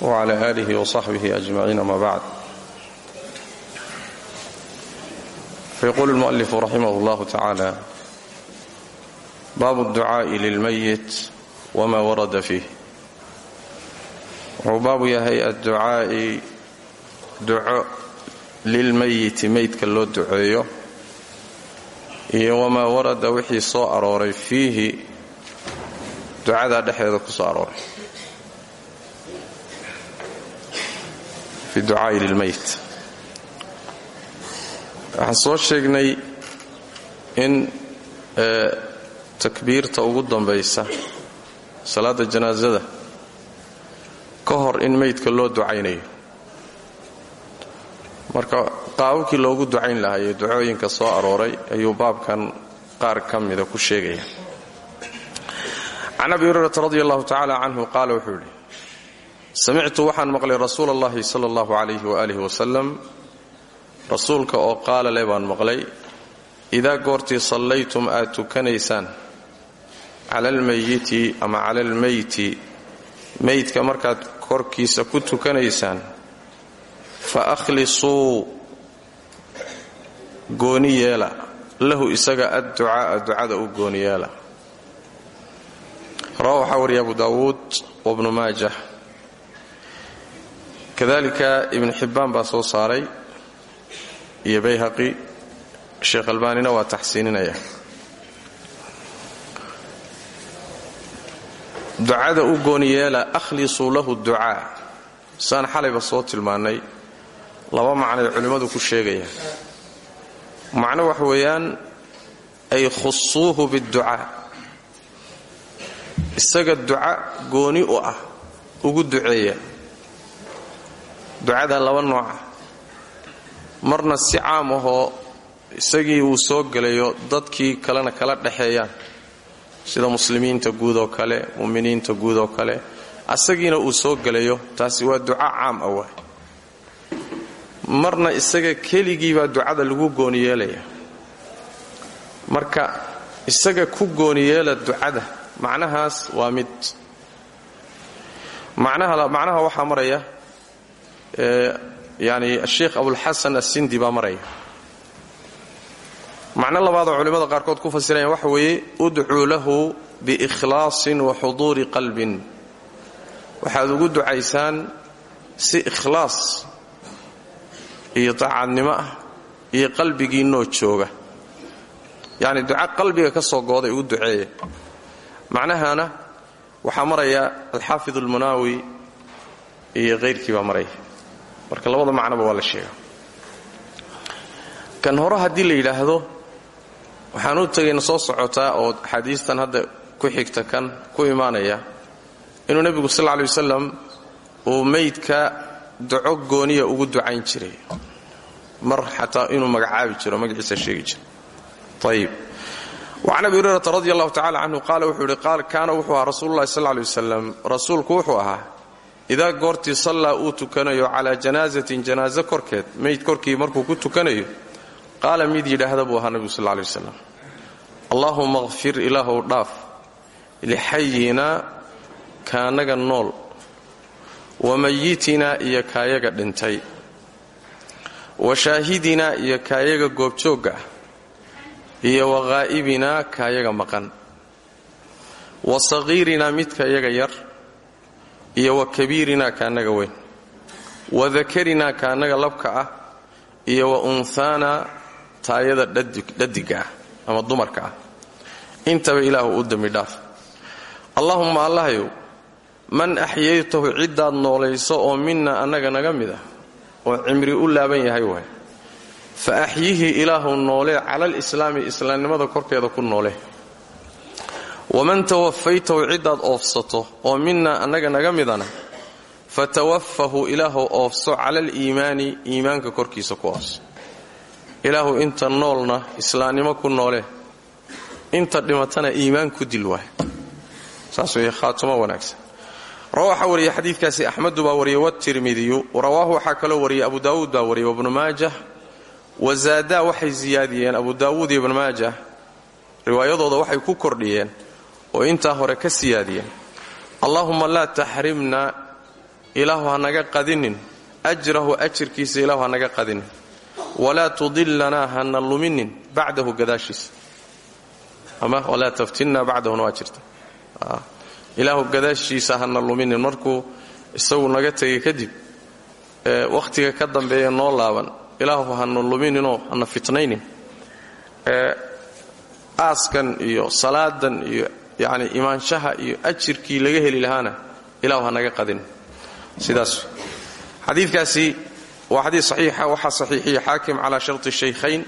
wcala aalihi wasaxbihi ajmaciin ama bacd fayaquulu lmu'alifu raximah اllahu tacaala baabu اdducaa'i lilmayit wma warada fiih wuxuu baabu yahay adducaa'i duco lilmayiti meydka loo duceeyo iyo wamaa warada wixii soo arooray fiihi ducadaa dhexdeeda ku soo arooray fi ducaa'i lilmeyt waxaan soo sheegnay in takbiirta ugu dambaysa salaada janaasada ka hor in meydka loo ducaynayo. marka qaababkii loogu ducayn lahaa ee ducooyinka soo arooray ayuu baabkan qaar ka mida ku sheegaya. Can abi hurayrata radi allahu tacaala canhu qaala wuxuu yidhi samictu waxaan maqlay rasuula allahi sala allahu calayhi waaalih wasalam rasuulka oo qaala le baan maqlay idaa goortii sallaytum aad tukanaysaan cala almayiti ama cala almeyti meydka markaad korkiisa ku tukanaysaan fa akhlisuu gooni yeela lahu isaga adducaa'a ducada u gooni yeela. Rawa waxaa wariya abu daawuud wabnu maajah kadalika ibn xibbaan baa soo saaray iyo bayhaqi. Sheekh albaanina waa taxsiininaya. Ducada u gooni yeela akhlisuu lahu ducaa. Saan xalayba soo tilmaannay laba macnay culimmadu ku sheegayaan. Macno wax weeyaan ay khusuuhu biducaa isaga duca gooni u ah ugu duceeya ducada laba nooca marna si caam ahoo isagii uu soo gelayo dadkii kalena kala dhexeeyaan sida muslimiinta guud oo kale muminiinta guud oo kale. Asagiina uu soo gelayo taasi waa duca caam ah waay. Marna isaga keligiibaa ducada lagu gooniyeelaya marka isaga ku gooniyeela ducada macnahaas waa mid. Macnaha waxaa maraya yani sheikh abulxasan assindi baa maraya macno labaadoo culimmada qaarkood ku fasirayaan waxa weeye udcuu lahu biikhlaasin wa xuduuri qalbin. Waxaad ugu ducaysaan si ikhlaas iyo daacadnimo ah iyo qalbigiinoo jooga. Yacni duca qalbiga ka soo gooday ugu duceeya macnahana waxaa maraya alxaafid almunaawi iyo hayrkii baa maraya marka labada macnoba waa la sheega kan hore haddii la yidhaahdo waxaan u tegayna soo socotaa oo axaadiistan hadda ku xigta kan ku imaanaya inuu nebigu sal ley wasalam uu meydka duco gooniya ugu ducayn jiray. Mar xataa inuu magacaabi jiro magaciisa sheegi jiro. Ayib wacan abi hurayrata radi allahu tacala canhu qaala wuxuu yidhi kaana wuxuu ahaa rasuululahi sal ley wasalam rasuulku wuxuu ahaa idaa goortii sallaa uu tukanayo calaa janaasatin janaaso korkeed meyd korkii markuu ku tukanayo qaala mid yidhaahda buu ahaa nebigu sal ley wasalam allaahuma kfir ilaahow dhaaf lixayinaa kaanaga nool wa mayitinaa iyo kaayaga dhintay wa shaahidinaa iyo kaayaga goobjoogga ah iyo wa ghaa'ibinaa kaayaga maqan wa saqiirinaa midka iyaga yar iyo wa kabiirinaa kaanaga weyn. Wa dakarinaa kaanaga labka ah iyo wa unhaanaa taayada dhadiga ah ama dumarka ah. Intaba ilaahu u dembi dhaaf. Allaahumma allahayow man axyaytahu ciddaad noolayso oo minna annaga naga mid ah oo cimri u laaban yahay waay fa axyihii ilaahu noolee calal islaami islaamnimada korkeeda ku noole waman tawafaytahu ciddaad oofsato oo minna annaga naga midana fatawaffahu ilaahu oofso cala aliimaani iimaanka korkiisa ku oofso ilaahu inta noolna islaamnimo ku noole inta dhimatana iimaan ku dil waay saas weeye khaatumo wanaagsan waxaa wariyey xadiidkaasi axmedu baa wariyey watirmidiyu rawaahu waxaa kaloo wariyey abu daawuud baa wariyey wabnu maajah wazaadaa waxay siyaadiyeen abu daawuud iyo riwaayadooda waxay ku kordhiyeen oo intaa hore ka siyaadiyeen allaahumma laa taxrimna ilaahu hanaga qadinin. Ajrahu ajirkiisa ilaahu hanaga qadinin. Walaa tudillanaa hana luminin bacdahu gadaashiisa ama walaa taftinna bacdahuna waa jirta. Ilaahu gadaashiisa hana luminin. Markuu isagu naga tegay kadib wakhtiga ka dambeeya noo laaban ilaahu hana lumininoo hana fitnaynin. Aaskan iyo salaadan iyo yani imaanshaha iyo ajirkii laga heli lahaana ilahu hanaga qadin. Sidaas. Xadiikaasi waa xadii saxiixa waxaa saxiixiyey xaakim calaa sharti shaykhayn.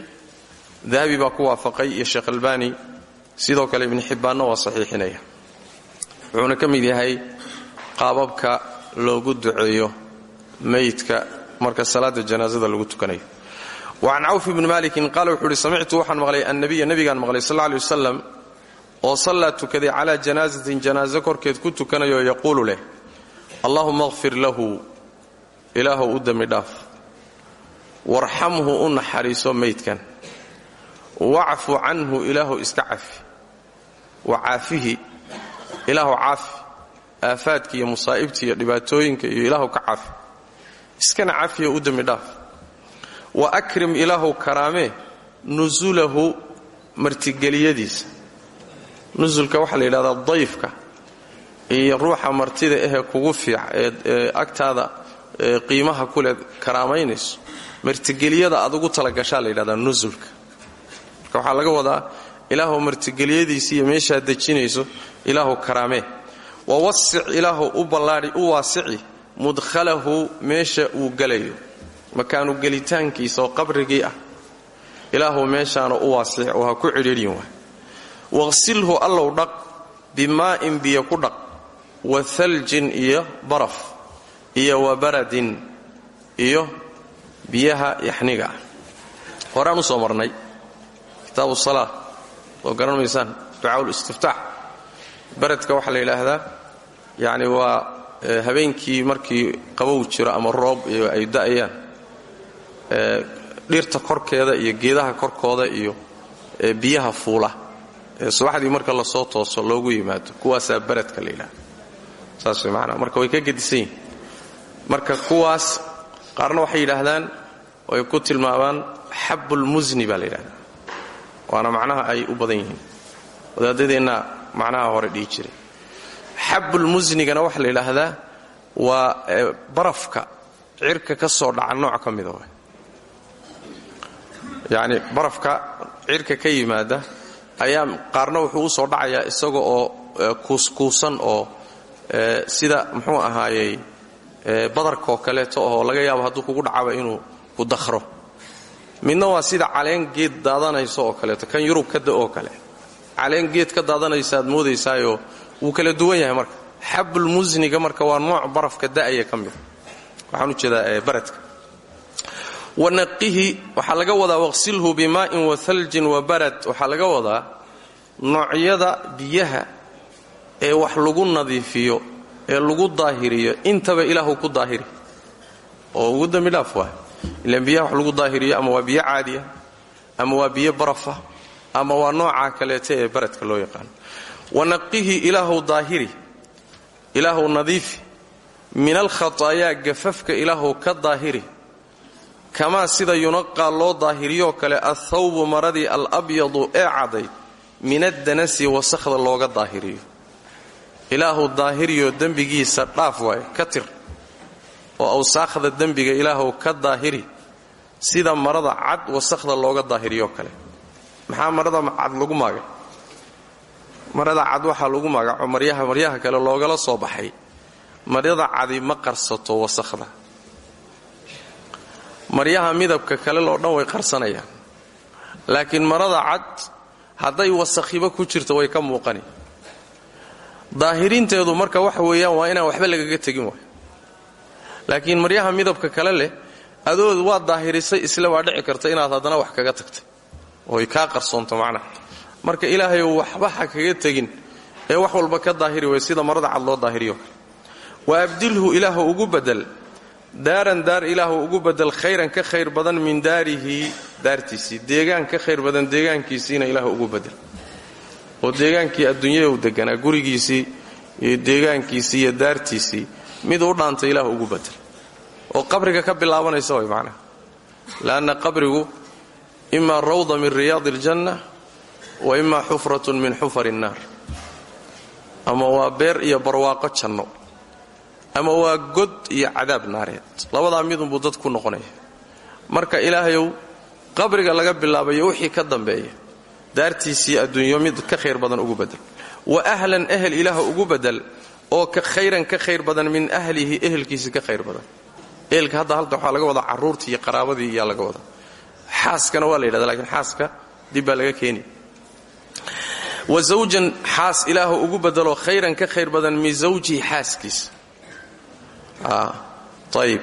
Dahabi baa ku waafaqay iyo sheekh albani. Sidoo kale ibni xibbaanna waa saxiixinaya. Wuxuuna ka yahay qaababka loogu duceeyo meydka marka salaada janaasada lagu tukanayo. Wacan cawf ibni malikin qaala wuxuu uhi samictu waxaan maqlay annabiya nebigaan maqlay sal ley wasalam oo sallaa tukaday calaa janaasatin janaaso korkeed ku tukanayo yaquulu leh allahuma qfir lahu ilaahu u dembi dhaaf. Warxamhu u naxariiso meydkan wacfu canhu ilaahu iska cafi. Wa caafihi ilaahu caafi. Aafaadka iyo musaa'ibta iyo dhibaatooyinka iyo ilaahu ka caafi iskana cafiyo u dembi dhaaf. Wa akrim ilaahu karaamee nusulahu martigeliyadiisa nusulka waxaa la yidhahdaa dayfka iyo ruuxa martida ahee kugu fiic ee agtaada qiimaha kule karaamaynayso martigeliyada aad ugu talagashaa la yidhahdaa nusulka marka waxaa laga wadaa ilaahu martigeliyadiisa iyo meeshaad dejinayso ilaahu karaamee wawasic ilaahu u ballaadhi u waasici mudkhalahu meesha uu gelayo makaanu gelitaankiisa oo qabrigii ah. Ilaahu meeshaana u waasic oo ha ku cidhiidhin waay waqsilhu allow dhaq bimaa'in biyo ku dhaq. Wa haljin iyo baraf. Iyo wa baradin iyo biyaha yaxniga. Ah horaan u soo marnay. Kitaabu salaa soo garan maysaan ducaa listiftaax baradka waxaa la yidhaahdaa yacni waa habeenkii markii qabow jiro ama roob iyo ay da'ayaan dhirta korkeeda iyo geedaha korkooda iyo biyaha fuula subaxdii marka la soo tooso loogu yimaado kuwaasaa baradka la yidhahda saas way marka way ka gedisan marka kuwaas qaarna waxay yidhaahdaan way ku tilmaamaan xabbulmusni baa la waana macnaha ay u badan yihiin. Wadaadadeenna macnaha hore dhihi jiray. Xabbulmusnigana waxaa la yidhaahdaa waa barafka cirka ka soo dhaca nooc ka mida yacni barafka cirka ka yimaada ayaa qaarna wuxuu soo dhacayaa isaga oo kuuskuusan oo sida muxuu ahaayey badarkaoo kaleeto oo laga yaabo hadduu kugu dhacaba inuu ku dakhro. Midna waa sida caleen geed daadanayso oo kaleeto kan yurub ka da oo kale. Caleen geed ka daadanaysaad moodaysaayoo wuu kala duwan yahay marka. Xabbulmusniga marka waa nooc barafka da'aya ka mida waxaan u jeedaa baradka wanaqihi waxaa laga wadaa waqsilhu bimaa'in wa haljin wa barad. Waxaa laga wadaa noocyada biyaha ee wax lagu nadiifiyo ee lagu daahiriyo. Intaba ilaahu ku daahiri. Oo ugu dambi dhaaf waay biyaha wax lagu daahiriyo ama waa biyo caadiya ama waa biyo barafa ama waa noocaa kaleeta ee baradka loo yaqaano wanaqihi ilaahu daahiri ilaahu nadiifi. Min alkhataayaa gafafka ilaahu ka daahiri kamaa sida yunaqaa loo daahiriyoo kale athawbu maradii alabyadu ee cadday min addanasi wasakhda looga daahiriyo. Ilaahu daahiriyo dembigiisa dhaaf waaye ka tir. Oo awsaakhda dembiga ilaahu ka daahiri sida marada cad wasakhda looga daahiriyoo kale. Maxaa marada cad lagu maagay? Marada cad waxaa lagu magaco maryaha maryaha kale loogala soo baxay. Maryada cadi ma qarsato wasakhda maryaha midabka kale loo dhan way qarsanayaan. Laakiin marada cad hadday wasakhiba ku jirto way ka muuqani. Daahirinteedu marka waxa weeyaan waa inaan waxba lagaga tegin waay. Laakiin maryaha midabka kale leh adood waa daahirisay isla waa dhici karta inaad haddana wax kaga tagtay. Oy kaa qarsoonto macnaha. Marka ilaahay waxba ha kaga tegin ee wax walba ka daahiri way sida marada cad loo daahiriyo. Wa abdilhu ilaahu ugu badel daaran daar ilaahu ugu badel khayran ka khayr badan min daarihi daartiisii. Deegaan ka khayr badan deegaankiisiina ilaahu ugu badel oo deegaankii adduunyada u deganaa gurigiisii iyo deegaankiisii iyo daartiisii. Mid u dhaanta ilaahu ugu badel oo qabriga ka bilaabanaysa way macnaha leanna qabrigu imaa rawda min riyaadi aljanna wa imaa xufratun min xufari innaar ama waa beer iyo barwaaqo janno ama waa god iyo cadaab naareed labadaa midunbuu dad ku noqonaya marka ilaahayow qabriga laga bilaabayo wixii ka dambeeya daartiisii adduunyo mid ka khayr badan ugu badel wa ahlan ehel ilaaha ugu badel oo khayran ka khayr badan min ahlihi ehelkiisi ka khayr badan. Ehelka hadda halta waxaa laga wadaa carruurtii iyo qaraabadii iyaa laga wadaa. Xaaskana waa la yidhahda lakiin xaaska laga keeni wa zawjan xaas ilaahu ugu bedelo khayran ka khayr badan min zawjihi xaaskiisa ayib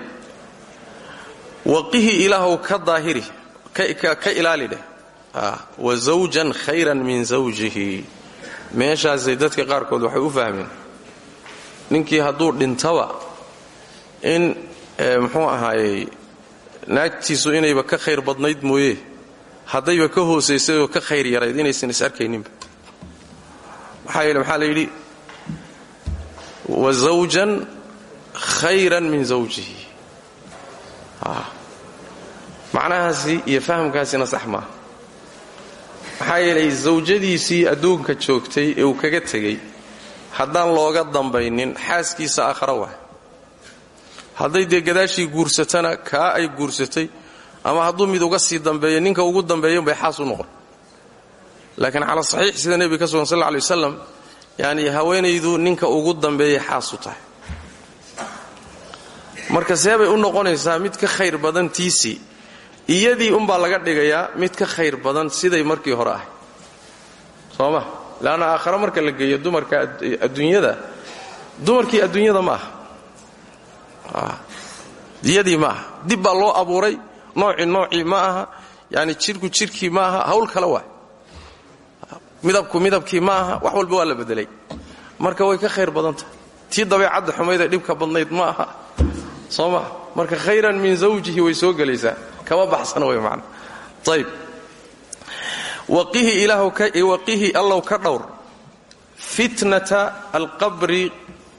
waqihi ilaahu ka daahiri ka ilaali dheh wa zawjan khayran min zawjihi. Meeshaasay dadka qaarkood waxay u fahmeen. Ninkii hadduu dhintaba in muxuu ahaayey naagtiisu inayba ka khayr badnayd mooye. Haddayba ka hoosaysay oo ka khayr yarayd inaysan is arkayninba. Maxaa yeele maxaa la yidhi khayran min zawjihi. Macnahaasi iyo fahamkaasina sax maaha maxaa yeelay joogtay ee uu kaga tegey haddaan looga dambaynin xaaskiisa aakhara waay hadday dee gadaashii guursatana kaa ay guursatay ama hadduu mid uga sii dambeeyo ninka ugu dambeeya bay xaas u noqon. Laakiin cala saxiix sida nebiga ka sugan sal lla lay wasalam haweenaydu ninka ugu dambeeyay xaas u tahay marka see bay u noqonaysaa mid ka khayr badan tiisii iyadii umbaa laga dhigayaa mid ka khayr badan siday markii hore ahay soo ma? Leanna marka la geeyo dumarka adduunyada. Dumarkii adduunyada ma aha. Iyadii ma dib loo abuuray. Noocii noocii ma aha. Yani jidhku jidhkii ma aha. Hawl kale waay midabku midabkii ma aha. Wax walba waa la bedelay. Marka way ka khayr badan tahay. Tii dabeecadda xumaydee dhibka badnayd ma aha soo ma marka khayran min zawjihi way soo gelaysaa. Kama baxsana way macna. Ayb waqihi allow ka dhowr. Fitnata alqabri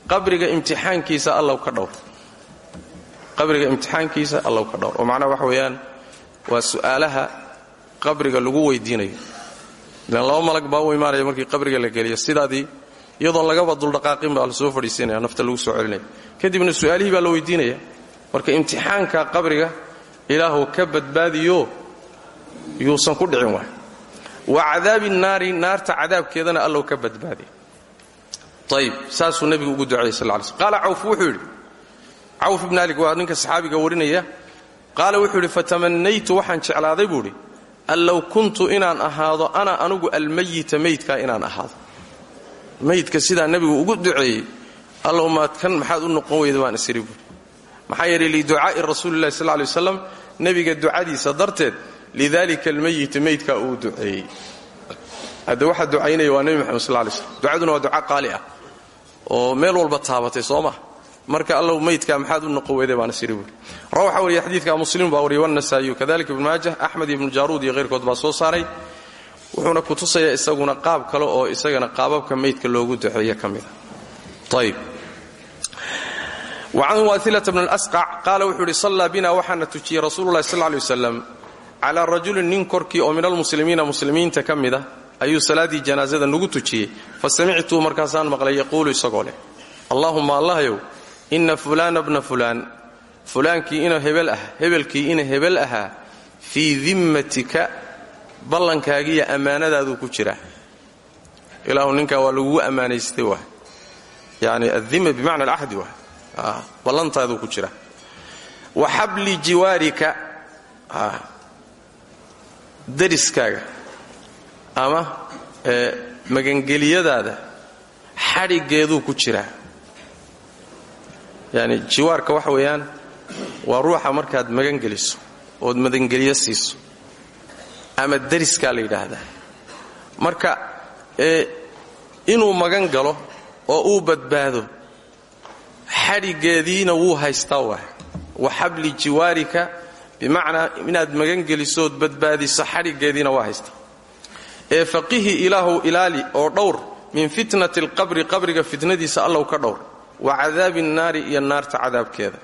qabriga imtixaankiisa allow ka dhowr. Qabriga imtixaankiisa allow ka dhowr. Oo macnaha waxa weeyaan waa su'aalaha qabriga lagu weydiinayo. Ilan laba malag baa u imaanaya markii qabriga la geliyo. Sidaadii iyadoon lagaba duldhaqaaqin baa la soo fadhiisinaya nafta lagu soo celinaya kadibna su'aalihii baa la weydiinaya marka imtixaanka qabriga ilaahu ka badbaadiyo yuusan ku dhicin waay wa cadaabi naari naarta cadaabkeedana allow ka badbaadi. Ayib saasuu nebigu ugu duceeyey sal ly slm qaala cawf ibn alik waa ninka saxaabiga warinaya. Qaala wuxuu yidhi fatamannaytu waxaan jeclaaday buu idhi kuntu inaan ahaado ana anugu almayita maydkaa inaan ahaado maydka sidaa nebigu ugu duceeyey allow maad kan maxaad u noqon weyda? baan isiri buuri maxaa yeelay liducaa'i rasuulillahi sal lay waslam nebiga ducadiisa darteed lidalika almayiti maydkaa uu duceeyey. Hadde waxaa ducaynaya waa nebi moxamed sal lay slm ducaduna waa duca qaali ah oo meel walba taabatay soo ma marka allow maydkaa maxaad u noqon weyday baan isiri buuri ra waxaa wariya xadiidka muslim baa wariyay wanasaa'iyu kadalika ibnu maajah axmed ibnu jaaruud iyo hayrkood baa soo saaray wuxuuna ku tusayaa isaguna qaab kale oo isagana qaababka maydka loogu duceeyo ka mida wacan waailata bn اlasqac qaala wuxuu idhi sallaa bina waxaana tujiyey rasuulu lahi sal lay waslam calaa rajulin nin korkii oo min almuslimiina muslimiinta ka mida ayuu salaaddii janaasada nagu tujiyey. Fasamictuu markaasaan maqlay yaquulu isagoo leh allahuma allahyow ina fulaana bna fulaan fulaankii ah hebelkii ina hebel ahaa fii dimmatika ballankaagiiyo ammaanadaaduu ku jira. Ilaahu ninkaa waa lagugu ammaanaystay waay. Yani addima bimacna alcahdi waay. Ballantaaduu ku jira. Wa xabli jiwaarika dariskaaga ama magangeliyadaada xadhiggeeduu ku jiraa yani jiwaarka waxa weeyaan waa ruuxa markaad magan geliso ood madangelyo siiso ama dariskaa la yidhaahdaa. Marka inuu magan galo oo uu badbaado xadhigeediina wuu haystaa waa wa xabli jiwaarika bimacnaa inaad magan gelisood badbaadiso xadhigeediina waa haystaa. Ee faqihi ilaahu ilaali oo dhowr min fitnati alqabri qabriga fitnadiisa allow ka dhowr. Wa cadaabi nnaari iyo naarta cadaabkeeda.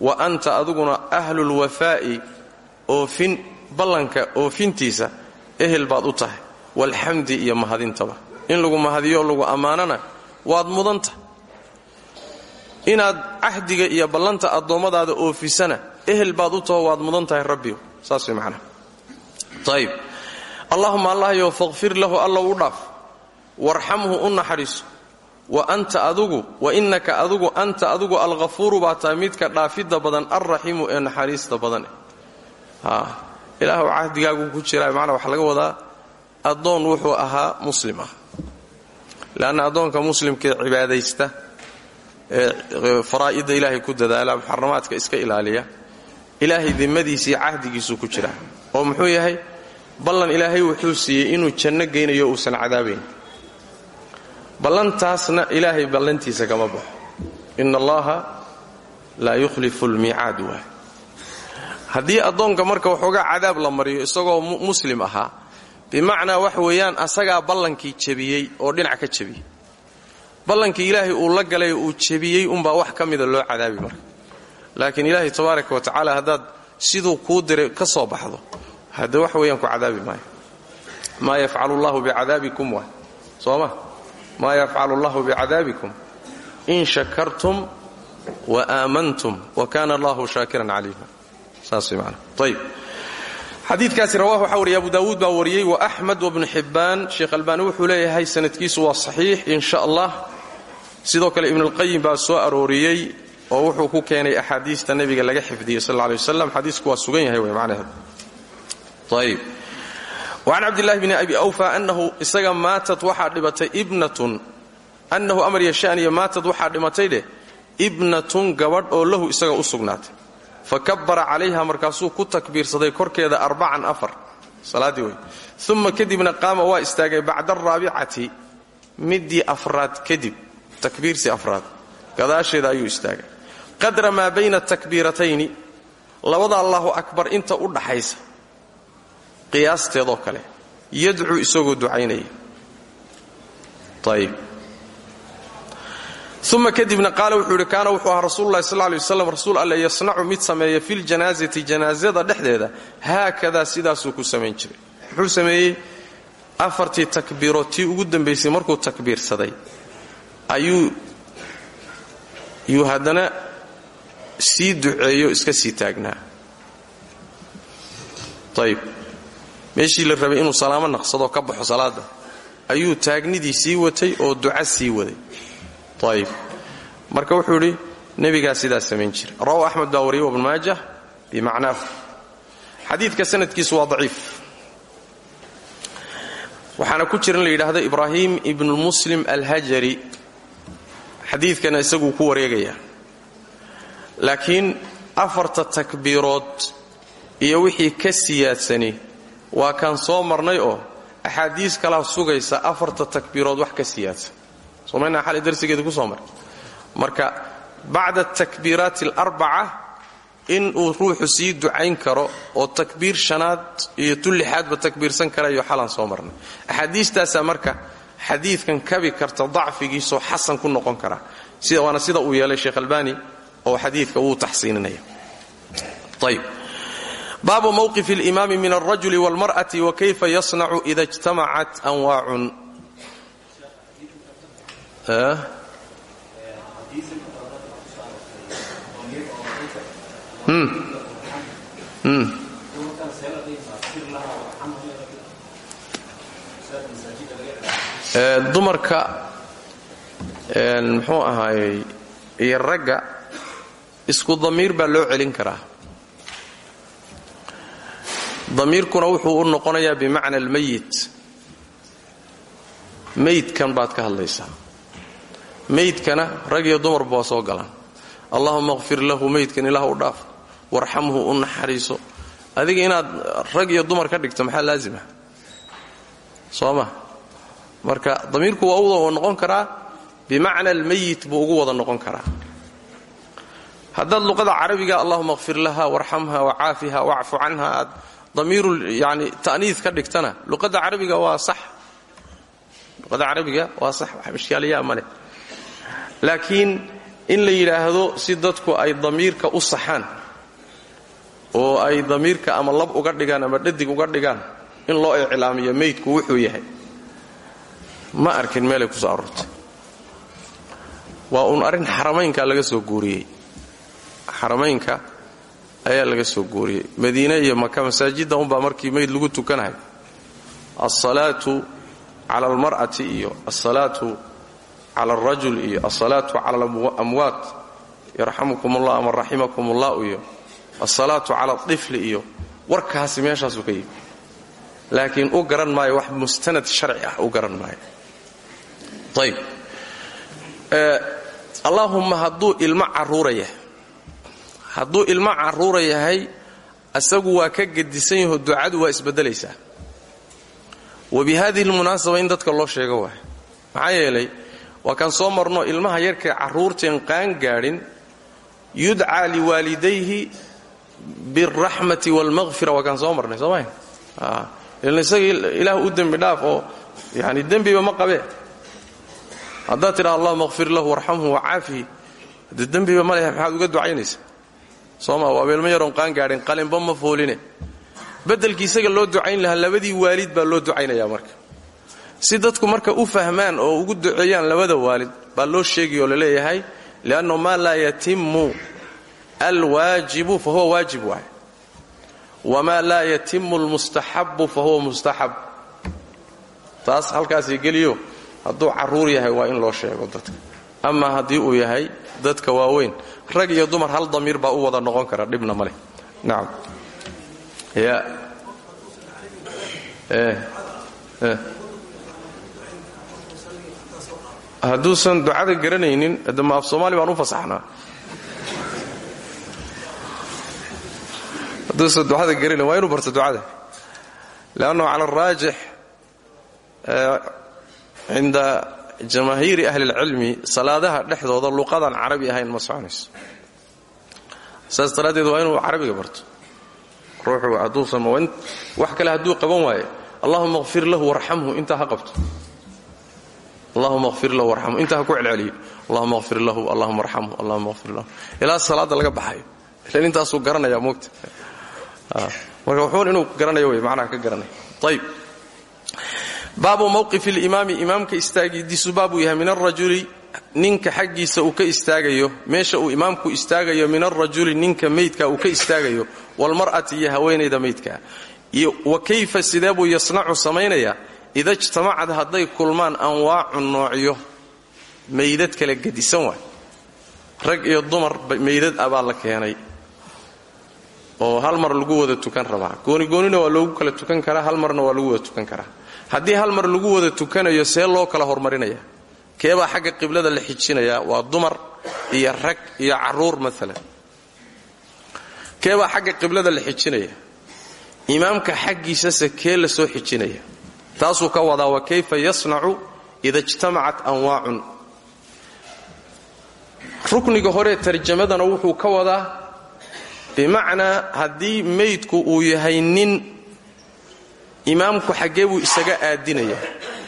Wa anta aduguna ahlulwafaa'i oofin ballanka oofintiisa ehel baad u tahay. Walxamdi iyo mahadintaba. In lagu mahadiyo lagu ammaanana waad mudanta. Inaad cahdiga iyo ballanta addoommadaada oofisana ehel baad u taho waad mudan tahay rabbiyo saas way macnaha ayib allahuma allahyow lahu allow u dhaaf. Warxamhu u naxariiso wa anta adugu wa innaka adugu anta adugu alghafuuru baa tahay midka dhaafidda badan alraxiimu ee naxariista badan ilaahu cahdigaagu ku jiraa macnaa waxaa laga wadaa addoon wuxuu ahaa muslim ah. Leanna addoonka muslimkaee cibaadaysta ee faraa'idda ilaahay ku dadaala muxaramaadka iska ilaaliya ilaahay dimmadiisii cahdigiisuu ku jiraa oo muxuu yahay ballan ilaahay wuxuu siiyey inuu janno geynayo uusan cadaabayn. Ballantaasna ilaahay ballantiisa kama baxo. Inna allaha laa yukhlifu lmiicaad waay haddii addoonka marka waxoogaa cadaab la mariyo isagoo muslim ahaa bimacnaa wax weeyaan asagaa ballankii jebiyey oo dhinac ka jebiyey ballankii ilaahay uu la galay uu jebiyey unbaa wax ka mida loo cadaabi marka. Laakiin ilaahay tabaaraka wa tacaala haddaad siduu kuu diray ka soo baxdo hadde wax weeyaan ku cadaabi maayo. Maa yafcalu llahu bicadaabikum waay soo ma? Yafcalu llahu bicadaabikum. In shakartum wa aamantum wa kana allahu shaakiran caliima xadiidkaasi rawah waxaa wariyay abu daawuud baa wa axmed wabnu xibbaan sheekh albaani wuxuu leeyahay sanadkiisu waa saxiix in sha allah sidoo kale ibnulqayim baa soo arooriyey oo wuxuu ku keenay axaadiista nebiga laga xifdiyey sal lay waslam xadiisku waa sugan yahay ayib wacan cabdillahi bni abi awfa annahu isaga maatad waxaa dhibatay ibnatun. Annahu amar yashaaniya maatad waxaa dhimatay ibnatun gabadh oo lahu isaga u sugnaatay fa kabbara calayha markaasuu ku takbiirsaday korkeeda arbacan afar. Salaaddii wey uma kadibna qaama waa istaagay bacda araabicati midii afraad kadib. Takbiirsi afraad. Gadaasheeda ayuu istaagay. Qadra maa bayna takbiiratayni labada allahu akbar inta u dhaxaysa. Qiyaasteedoo kale. Yadcuu isagoo ducaynaya. Ayib uma kadibna qaala wuxuu yidhi kaana wuxuu ahaa rasuululahi sal lay waslam rasuul alle yasnacu mid sameeya filjanaasati janaasada dhexdeeda. Haakadaa sidaasuu ku samayn jiray. Muxuu sameeyey afartii takbiirood tii ugu dambaysay markuu takbiirsaday. Ayuu yuu haddana sii duceeyo iska sii taagnaa. Ayib meeshii la rabay inuu salaamo naqsadoo ka baxo salaada ayuu taagnidii sii watay oo duca sii waday ayib marka wuxuu idhi nebigaa sidaas samayn jiray. Rawahu axmed baa wariyay wabnu maajah bimacnaahu xadiidka sanadkiisu waa daciif. Waxaana ku jira in la yidhaahdo ibraahim ibnu muslim alhajari. Xadiidkana isaguu ku wareegayaa laakiin afarta takbiirood iyo wixii ka siyaadsani waa kaan soo marnay oo axaadiis kalaa sugaysa afarta takbiirood wax ka siyaadsan somayna xalay darsigeeda ku soo maray marka bacda takbiiraati alarbaca in uu ruuxu sii ducayn karo oo takbiir shanaad iyo tullixaadba takbiirsan karayo xalaan soo marnay. Axaadiistaasaa marka xadiidkan kabi karta dacfigiisoo xasan ku noqon kara. Waana sida uu yeelay sheekh albani oo xadiidka wuu taxsiininaya. Ayb baabu mawqif اlimaami min alrajuli wاlmar'ati wakayfa yasnacu ida ijtamacat anwaacun dumarka muxuu ahaayey iyo ragga isku damiir baa loo celin karaa. Damiirkuna wuxuu u noqonayaa bimacna almayit. Meydkan baad ka hadlaysaa meydkana rag iyo dumarba waa soo galaan. Allahuma qfir lahu meydkan ilaah u dhaaf warxamhu u naxariiso. Adiga inaad rag iyo dumar ka dhigto maxaa laazima? Soo ma? Marka damiirku waa u noqon karaa bimacna almayit buu ugu wada noqon karaa. Haddaad luqada carabiga allahuma qfir laha warxamha wacaafiha wacfu canha aad damiiru yani ta'niid ka dhigtana luqada carabiga waa sax. Luqada carabiga waa sax wax ishkaaliyaa ma leh laakiin in la yidhaahdo si dadku ay damiirka u saxaan oo ay damiirka ama lab uga dhigaan ama dhadig uga dhigaan in loo iclaamiyo meydku wuxuu yahay. Ma arkin meelay ku soo aroortay. Waa uun arrin xaramaynka laga soo guuriyey. Xaramaynka ayaa laga soo guuriyey. Madiine iyo maka masaajidda unbaa markii meyd lagu tukanahay. Alsalaatu cala almar'ati iyo alsalaatu cala alrajul iyo alsalaatu cala alamwaat yarxamukum ullah ama raximakum ullah iyo alsalaatu cala atifli iyo warkaasi meeshaasuu ka yimi laakiin u garan maayo wax mustanad sharci ah u garan maayo ayb allaahumma hadduu ilmo carruura yahay hadduu ilmo carruura yahay asagu waa ka gedisan yaho ducadu waa isbeddelaysaa wa bi haadihi lmunaasaba in dadka loo sheego waay maxaa yeelay waa kaan soo marno ilmaha yarkay carruurteen qaan gaadhin yudcaa liwaalidayhi biاlraxmati wاlmaqfira waa kaan soo marnay sooma isaga ilaah u dembi dhaaf oo yani dembiba ma qabee. Haddaad tidhaha allahuma qfir lahu warxamhu wacaafihi haddee dembiba ma leha maxaad uga ducaynaysa sooma waa beelmo yaroon qaan gaadhin qalinba ma fooline. Beddelkii isaga loo si dadku marka u fahmaan oo ugu duceeyaan labada waalid baa loo sheegayoo la leeyahay liannahu maa laa yatimu alwaajibu fa huwa waajib waay wamaa laa yatimu almustaxabu fa huwa mustaxab. Taas halkaasii geliyo hadduu carruur yahay waa in loo sheego dadka. Ama haddii uu yahay dadka waaweyn rag iyo dumar hal damiir baa u wada noqon kara dhibna ma leh. Nacam ya hadduusan ducada garanaynin adama af soomaali baan u fasaxnaa. Hadduusan ducada garanayn waa inuu ducada. Leannahu cala araajix cinda jamaahiiri ahli اlcilmi salaadaha dhexdooda luqadan carabi ahayn ma soconayso saas daraaddeed waa carabiga barto. Ruuxu hadduusan wax kale hadduu qaban waaye. Allahuma qfir lahu warxamhu intaa ha allahuma qfir lahu warxamhu intaa ha ku celceliyo. Allahuma qfir lahu allahuma arxamhu allahuma qfir lahu. Ilaa salaadda laga baxayo. Ilan intaasuu garanaya moogta marka wuxuun inuu garanayo wey macnaha ka garanaya. Ayb baabu mawqif limaami imaamka istaagidiisu baabuu yahay min arajuli ninka xaggiisa uu ka istaagayo meesha uu imaamku istaagayo min arajuli ninka meydka uu ka istaagayo walmar'ati iyo haweenayda meydka. Wa kayfa sidee buu yasnacu samaynayaa ida jtamacad hadday kulmaan anwaacu noocyo meydad kala gedisan waay rag iyo dumar meydad abaa la keenay oo hal mar lagu wada tukan rabaa goonigoonina waa loogu kala tukan karaa hal marna waa lagu wada tukan karaa haddii hal mar lagu wada tukanayo see loo kala hormarinaya keebaa xagga qiblada la xijinayaa waa dumar iyo rag iyo carruur maalan keebaa xagga qiblada la xijinaya imaamka xaggiisase kee la soo xijinaya taasuu ka wadaa wa kayfa yasnacu ida ijtamacat anwaacun. Rukniga hore tarjamadana wuxuu ka wadaa bimacnaa haddii meydku uu yahay nin imaamku xaggee buu isaga aadinayaa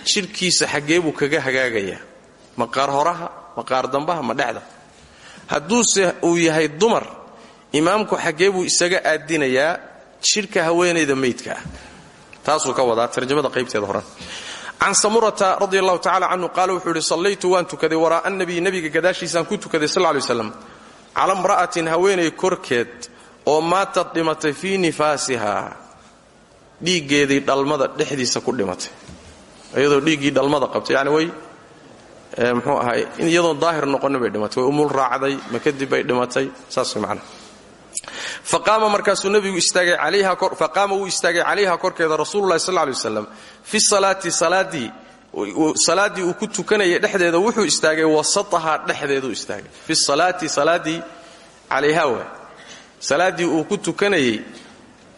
jidhkiisa xaggee buu kaga hagaagayaa ma qaar horaha ma qaar dambaha ma dhexda hadduuse uu yahay dumar imaamku xaggee buu isaga aadinayaa jidhka haweenayda meydka ah taasuu ka wadaa tarjamada qaybteeda horan. Can samurata radi allahu tacala canhu qaala wuxuu yidhi sallaytu waan tukaday waraa'a nabiy nebiga gadaashiisaan ku tukaday sal lay slam cala imra'atin haweenay korkeed oo maatad dhimatay fii nifaasiha dhiiggeedii dhalmada dhexdiisa ku dhimatay. Iyadoo dhiiggii dhalmada qabtay yani way mxuu ahay iyadoon daahir noqonin bay dhimatay way umul raacday ma kadib bay dhimatay saas way faqaama markaasuu nebigu istaagay faqaama wuu istaagay calayha korkeeda rasuululahi sal lay waslam fi salaati salaaddii uu ku tukanayay dhexdeeda wuxuu istaagay wasataha dhexdeeduu istaagay. Fi salaati salaaddii calayha waay salaaddii uu ku tukanayey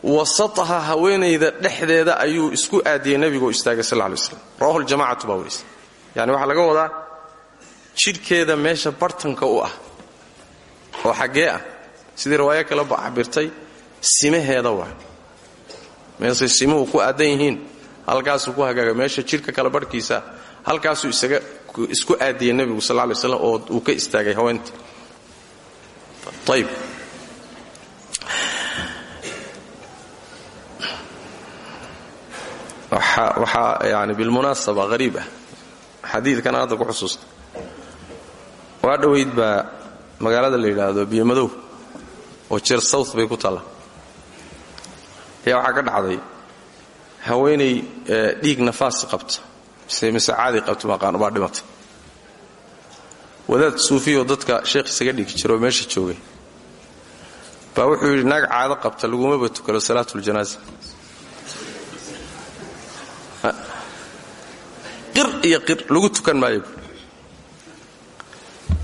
wasataha haweenayda dhexdeeda ayuu isku aadiyey nebigoo istaagay sal lay slam rawahu ljamacatu baa warisa yani laga wadaa jidhkeeda meesha bartanka u ah oo xaggee ah sidii riwaayo kale ba cabirtay simaheeda waay meesay simuhu ku aadan yihiin. Halkaasuu ku hagaaga. Meesha jidhka kale barhkiisa halkaasuu isaga isku aadiyey nebigu sal lay slam oo uu ka istaagay haweentii. Ayb waxaa yani bilmunaasaba hariib ah. Xadiidkan hadda ku xusuusta. Waa dhowayd baa magaalada la yidhaahdo biyomadow oo jeer south bay ku taalla. Ayaa waxaa ka dhacday haweenay dhiig nafaas qabta mise mise caadi qabta maqaano baa dhimatay. Wadaad suufiyoo dadka sheekh isaga dhigi jira oo meesha joogay. Baa wuxuu yidhi naag caado qabta lagumaba tukano salaatuljanaaza qir iyo qir lagu tukan maayo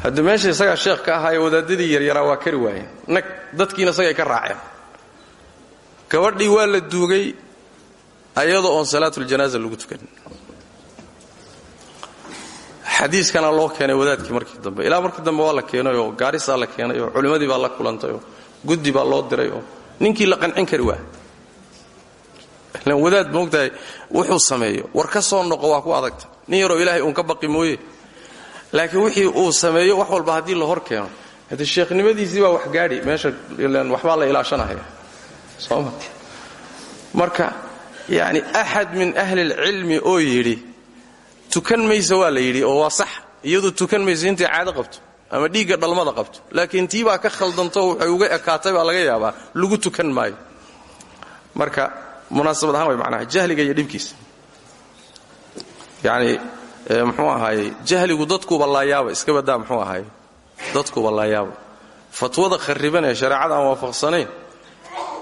haddi meesha isagaa sheekh ka ahaaye wadaadadii yaryaraa waa kari waayeen nag dadkiina isagay ka raaceen. Gabadhii waa la duugay ayadoo oon salaatuljanaaza lagu tukanin xadiiskana loo keenay wadaadkii markii dambe. Ilaa markii dambe waa la keenay oo gaarisaa la keenay oo culimmadii baa la kulantay oo guddi baa loo diray oo ninkii la qancin kari waa. Ilan wadaad moogtahay wuxuu sameeyo. War ka soo noqo waa ku adagta. Nin yaroo ilaahay uun ka baqi mooye laakiin wixii uu sameeyo wax walba haddii la hor keeno haddii sheekhnimadiisii wax gaadhi meesha waxbaa la ilaashanaya sooma marka yacni axad min ahli lcilmi oo yidhi tukan maysa waa la yidhi oo waa sax. Iyadu tukan maysa intay caado qabto ama dhiigga dhalmada qabto. Laakiin tii baa ka khaldanto waxay uga ekaatay laga yaabaa lagu tukan maayo. Marka munaasabad way macnaha jahliga iyo dhibkiisa. Yacni muxuu ahaaye jahligu dadkuuba laayaaba iska badaa muxuu ahaaye dadkuuba laayaaba fatwada kharriban ee aan waafaqsanayn.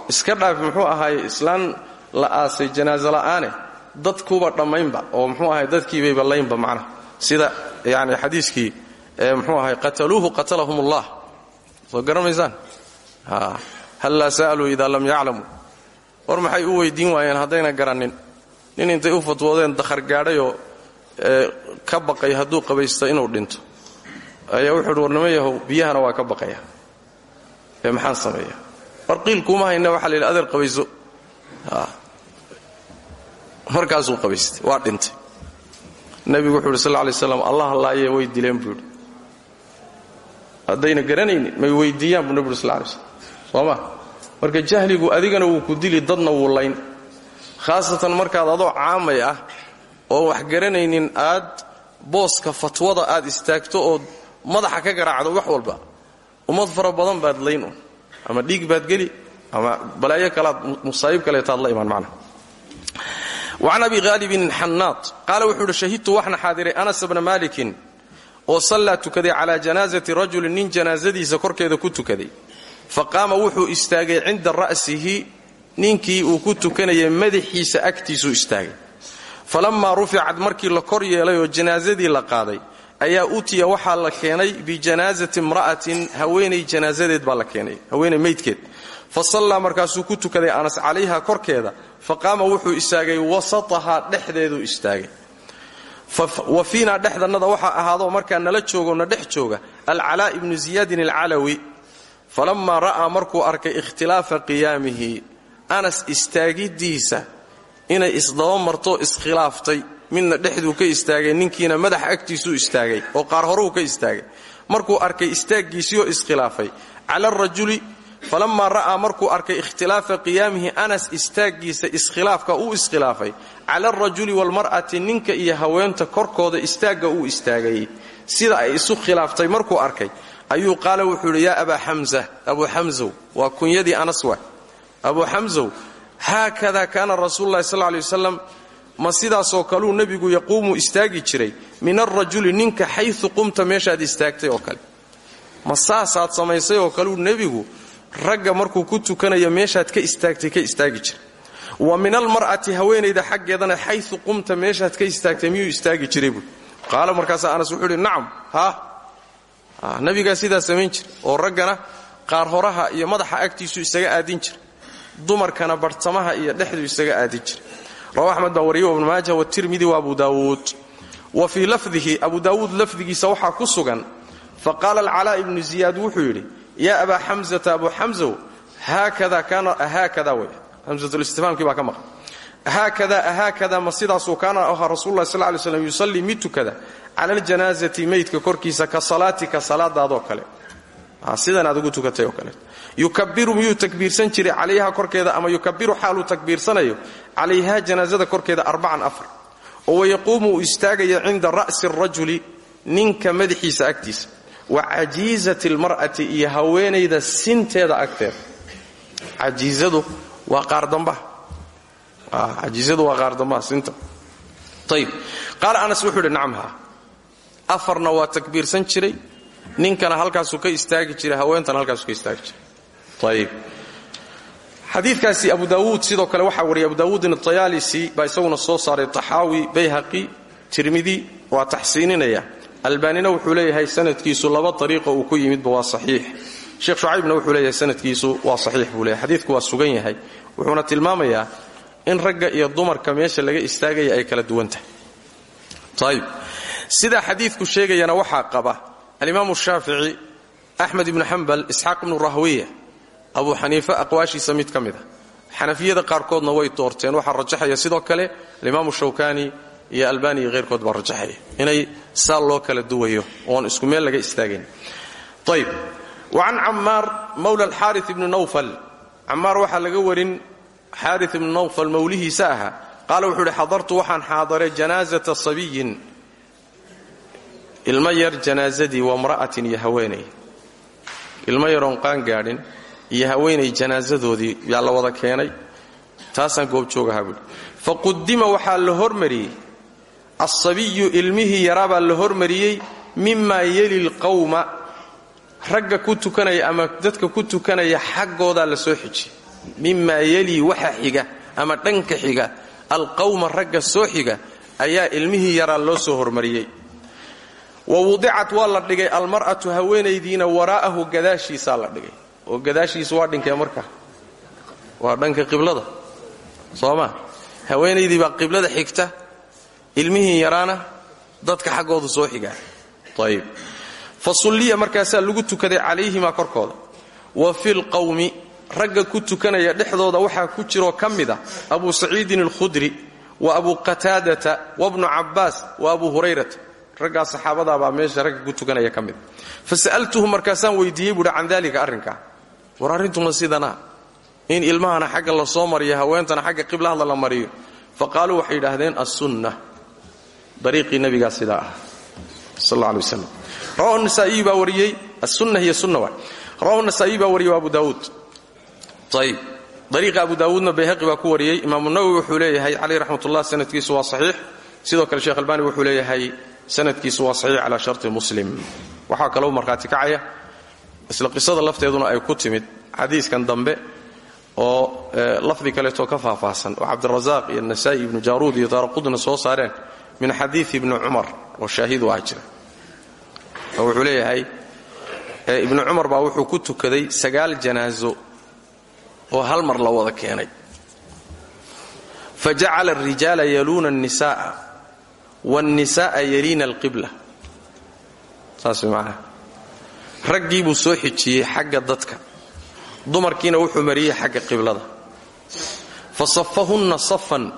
Iska dhaaf muxuu ahaaye islaan la aasay janaaso la'aane dadkuuba dhammaynba oo muxuu ahay dadkiibayba laynba macnaha sida yani xadiiskii muxuu ahay qataluuhu qatalahum ullah soo garamaysaan hal laa sa'aluu lam yaclamuu war maxay u weydiin waayeen haddayna garannin nin intay u fatwoodeen dakhargaadhayoo ka baqay hadduu qabaysto inuu dhinto. Ayaa wuxuu uhi biyahana waa ka baqaya. Ee maxaan sameeya war qiil hayna waxaa la yidhi adeer qabayso. Markaasuu qabaystay waa dhintay. Nebigu wuxuu yidhi sal lla lay slam allah laaye way dileen buu yidhi. Haddayna may weydiiyaan buu nebi uri sal lay slam soo ma? Marka jahligu adigana wuu ku dili dadna wuu layn. Khaasatan markaad adoo caamay ah oo wax garanaynin aad booska fatwada aad istaagto ood madaxa ka garaacdo wax walba. Ummad fara badan baad layn ama dhiig baad geli ama balaayo kalaad musaayib kaleetaad la imaan macnaha wacan abi haalibin xannaad qaala wuxuu uhi shahidtu waxna xaadiray anas bna maalikin oo sallaa tukaday calaa janaasati rajulin nin janaasadiisa korkeeda ku tukaday. Fa qaama wuxuu istaagay cinda ra'sihi ninkii uu ku tukanayay madaxiisa agtiisuu istaagay falammaa ruficad markii la kor yeelay oo janaasadii la qaaday ayaa utiya waxaa la keenay bijanaasati imra'atin haweenay janaasadeed baa la keenay haweenay maydkeed. Fa sallaa markaasuu ku tukaday anas calayha korkeeda fa qaama wuxuu istaagay wasatahaa dhexdeeduu istaagay. Wa fiinaa dhexdannada waxaa ahaadoo markaa nala joogona dhex jooga alcalaa ibnu ziyaadin alcalawi. Falammaa ra'aa markuu arkay ikhtilaafa qiyaamihi anas istaagiddiisa inay isdaba martoo iskhilaaftay midna dhexduu ka istaagay ninkiina madaxa agtiisuu istaagay oo qaar horuu ka istaagay. Markuu arkay istaaggiisiioo iskhilaafay cala arajuli falammaa ra'aa markuu arkay ikhtilaafa qiyaamihi anas istaaggiisa iskhilaafka uu iskhilaafay. Cala alrajuli waalmar'ati ninka iyo haweenta korkooda istaagga uu istaagay. Sida ay isu khilaaftay markuu arkay ayuu qaala wuxuu yidhi yaa abaa xamsa abuu xamsow waa kunyadii anas waa abuu xamsow haakada kaana rasuululahi sal ley wasalam ma sidaasoo kaluu nebigu yaquumu istaagi jiray min alrajuli ninka xayu qumta meeshaad istaagtay oo kale. Ma saasaad samaysay oo kaleu nebigu ragga markuu ku tukanayo meeshaad ka istaagtay ka istaagi jiray. Wa min almar'ati haweenayda xaggeedana xayu qumta meeshaad ka istaagtay miyuu istaagi jiray buui qaala anas wuxuu idhi nacam haa nabigaa sidaa samayn jiray oo raggana qaar horaha iyo madaxa agtiisu isaga aadin jira dumarkana barhtamaha iyo dhexdu isaga aadin jira rawa axmed baa wariye ibnu maaja watirmidi wa abu daawuud. Wa fii lafdihi abu daawuud lafdigiisa waxaa ku sugan faqaala alcalaa ibnu ziyaad wuxuu yidhi yaa abaa xamsata abu xamsow haakada kaana haakada wey hamsatulistifhaamkii baa ka maqan. Haakada haakada ma sidaasuu kaana ahaa rasuululahi sal lay slam yusallii mid tukada cala aljanaasati meydka korkiisa ka salaatika salaadaadoo kale sidan aad ugu tukatay oo kale. Yukabiru miyuu takbiirsan jiray calayha korkeeda ama yukabiru xaaluu takbiirsanayo? Calayha janaasada korkeeda arbacan afar. Oo wayaquumu uu istaagaya cinda ra'si arajuli ninka madaxiisa agtiisa. Wa cajiizati almar'ati iyo haweenayda sinteeda agteeda. Cajiizadu waa qaardambaha cajiizadu waa qaardambaha sinta. Ayib qaala anas wuxuu yidhi nacam afarna waa takbiirsan jiray ninkana halkaasuu ka istaagi jiray haweentana halkaasuu ka istaagi jiray ayib xadiidkaasi abu daawuud sidoo kale waxaa wariyay abu daawuudin atayaalisi baa isaguna soo saaray taxaawi bayhaqi tirmidi waa taxsiininaya. Albaanina wuxuu leeyahay sanadkiisu laba ariiqo uu ku yimidba waa saxiix. Sheekh shucaybna wuxuu leeyahay sanadkiisu waa saxiix buu leeyahay. Xadiidku waa sugan yahay wuxuuna tilmaamayaa in ragga iyo dumarka meesha laga istaagaya ay kala duwan tahay. Ayib sidaa xadiidku sheegayana waxaa qaba alimaamu shaafici axmed ibnu xambal isxaaq ibnu rahwiya abu xaniife aqwaashiisa mid ka mid a xanafiyada qaarkoodna way doorteen waxaa rajaxaya. Sidoo kale alimaamu shawkani iyo albani iyo heyrkood baa rajaxaya. Inay saa loo kala duwayo oon isku meel laga istaagayn ayb wa can cammaar mawla alxaari ibni nawfal. Cammaar waxaa laga warin xaari ibnu nawfal mawlihiisa ahaa. Qaala ilmo yar janaasadii wa mra'atin iyo haweenay ilmo yaroon qaan gaadhin iyo haweenay janaasadoodii yaa la wada keenay. Taasaan goobjoogahaa buui fa qudima waxaa la hormariyey. Asabiyu ilmihii yaraabaa la hormariyey mimaa yeli lqawma ragga ku tukanaya ama dadka ku tukanaya xaggoodaa la soo xijiyey. Mimaa yeli waxa xiga ama dhanka xiga. Alqawma ragga soo xiga ayaa ilmihii yaraa loo soo hormariyey wa wudicat waa la dhigay almar'atu haweenaydiina waraa'ahu gadaashiisaa la dhigay. Oo gadaashiisu waa dhinkee marka? Waa dhanka qiblada. Soo ma? Haweenaydii baa qiblada xigta ilmihii yaraana dadka xaggoodu soo xigaa ayib fa sulliya lagu tukaday calayhimaa korkooda. Wa fi lqawmi ragga ku tukanaya dhexdooda waxaa ku jiroo ka mid a abu saciidin alkhudri wa abu qataadata wabnu cabbaas wa abu hurayrata raggaa saxaabadaabaa meesha ragga ku tukanaya ka mid. Fa sa'altuhu markaasaan weydiiyey buuhi can daalika arrinkaa war arrintuma sidanaa in ilmahana xagga la soo mariyo haweentana xagga qiblahada la mariyo. Fa qaaluu waxay yidhaahdeen assunna dariiqii nabigaa sidaa ah. Sal alla alay waslam rawahu nasaa'iyi baa wariyey assunna hiya sunna waay rawahu nasaa'iyi baa wariyey abu daawuud ayib dariiqa abu daawuudna bayhaqi baa ku wariyey imaamu nawowi wuxuu leeyahay caleyh raxmatullah sanadkiisu waa saxiix. Sidoo kale sheekh albani wuxuu leeyahay sanadkiisu waa saxiix calaa sharti muslim. Waxaa kaloo markhaati kacaya isla qisada lafteeduna ay ku timid xadiiskan dambe oo lafdi kaleetoo ka faahfaahsan oo cabdirasaaq iyo nasaa'i ibnu jaaruud iyo daaraqudna soo saareen min xadiii ibni cumar oo shaahidu ah jira. Oo wuxuu leeyahay ibnu cumar baa wuxuu ku tukaday sagaal janaaso oo hal mar la wada keenay. Fa jacala alrijaala yaluuna annisa'a waannisa'a yaliina alqibla saas macnaha raggii buu soo xijiyey xagga dadka dumarkiina wuxuu mariyey xagga qiblada fa safahunna safan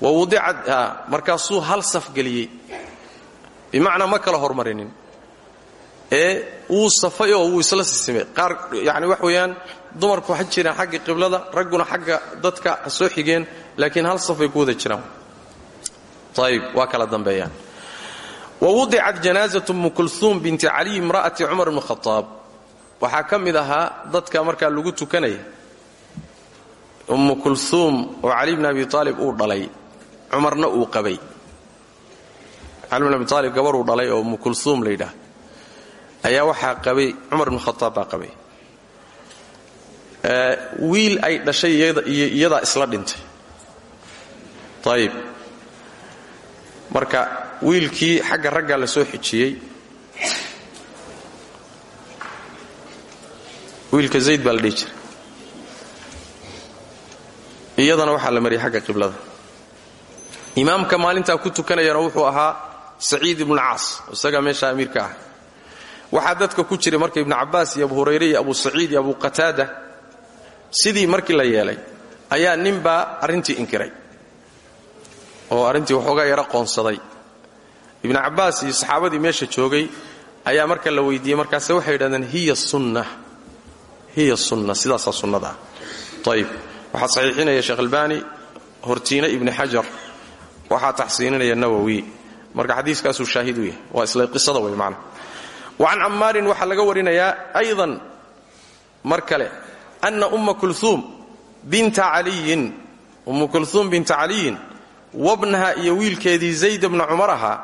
wa wudicad markaasuu hal saf geliyey bimacnaa ma kala hormarinin ee wuu safay oo wuu isla sisimay qaar yani wax weeyaan dumarku ha xagga qiblada ragguna xagga dadka soo xigeen laakiin hal safay ku wada jiraan ayib waa kala dambeeyaan. Wa wudicat janaazat ummu kulhuum binti caliy imra'ati cumar bni khataab waxaa ka mid ahaa dadka markaa lagu tukanaya ummu kulhuum oo cali bni abi aalib uu dhalay. Cumarna uu qabay. Cali bn abi aalib gabaruu dhalay oo ummu kulhuum la yidhaah. Ayaa waxaa qabay cumar bni khataab baa marka wiilkii xagga raggaa la soo xijiyey. Wiilka zayd baa iyadana waxaa la mariyay xagga qiblada. Imaamka maalintaa ku tukanayana wuxuu ahaa saciid ibnu caas isagaa meesha amiirka ah. Waxaa dadka ku jiray marka ibnu cabbaas iyo abu hurayre iyo abu saciid iyo abu qataada sidii markii la yeelay ayaa ninbaa arrintii inkiray oo arrintii waxoogaa yaro qoonsaday. Ibnu cabbaas iyo saxaabadii meesha joogay ayaa marka la weydiiyey markaase waxay yidhahdeen hiya sunna hiya sunna sidaasaa sunnada. Ah ayib saxiixinaya sheekh albaani hortiine ibni xajar. Waxaa taxsiininaya nawowi marka xadiiskaasuu shaahid yahay. Waa isla qisada wey macna. Wa can cammaarin waxaa laga warinayaa aydan mar kale anna umma kulhuum binta caliyin. Ummu wabnaha iyo wiilkeedii zayd bna cumar ahaa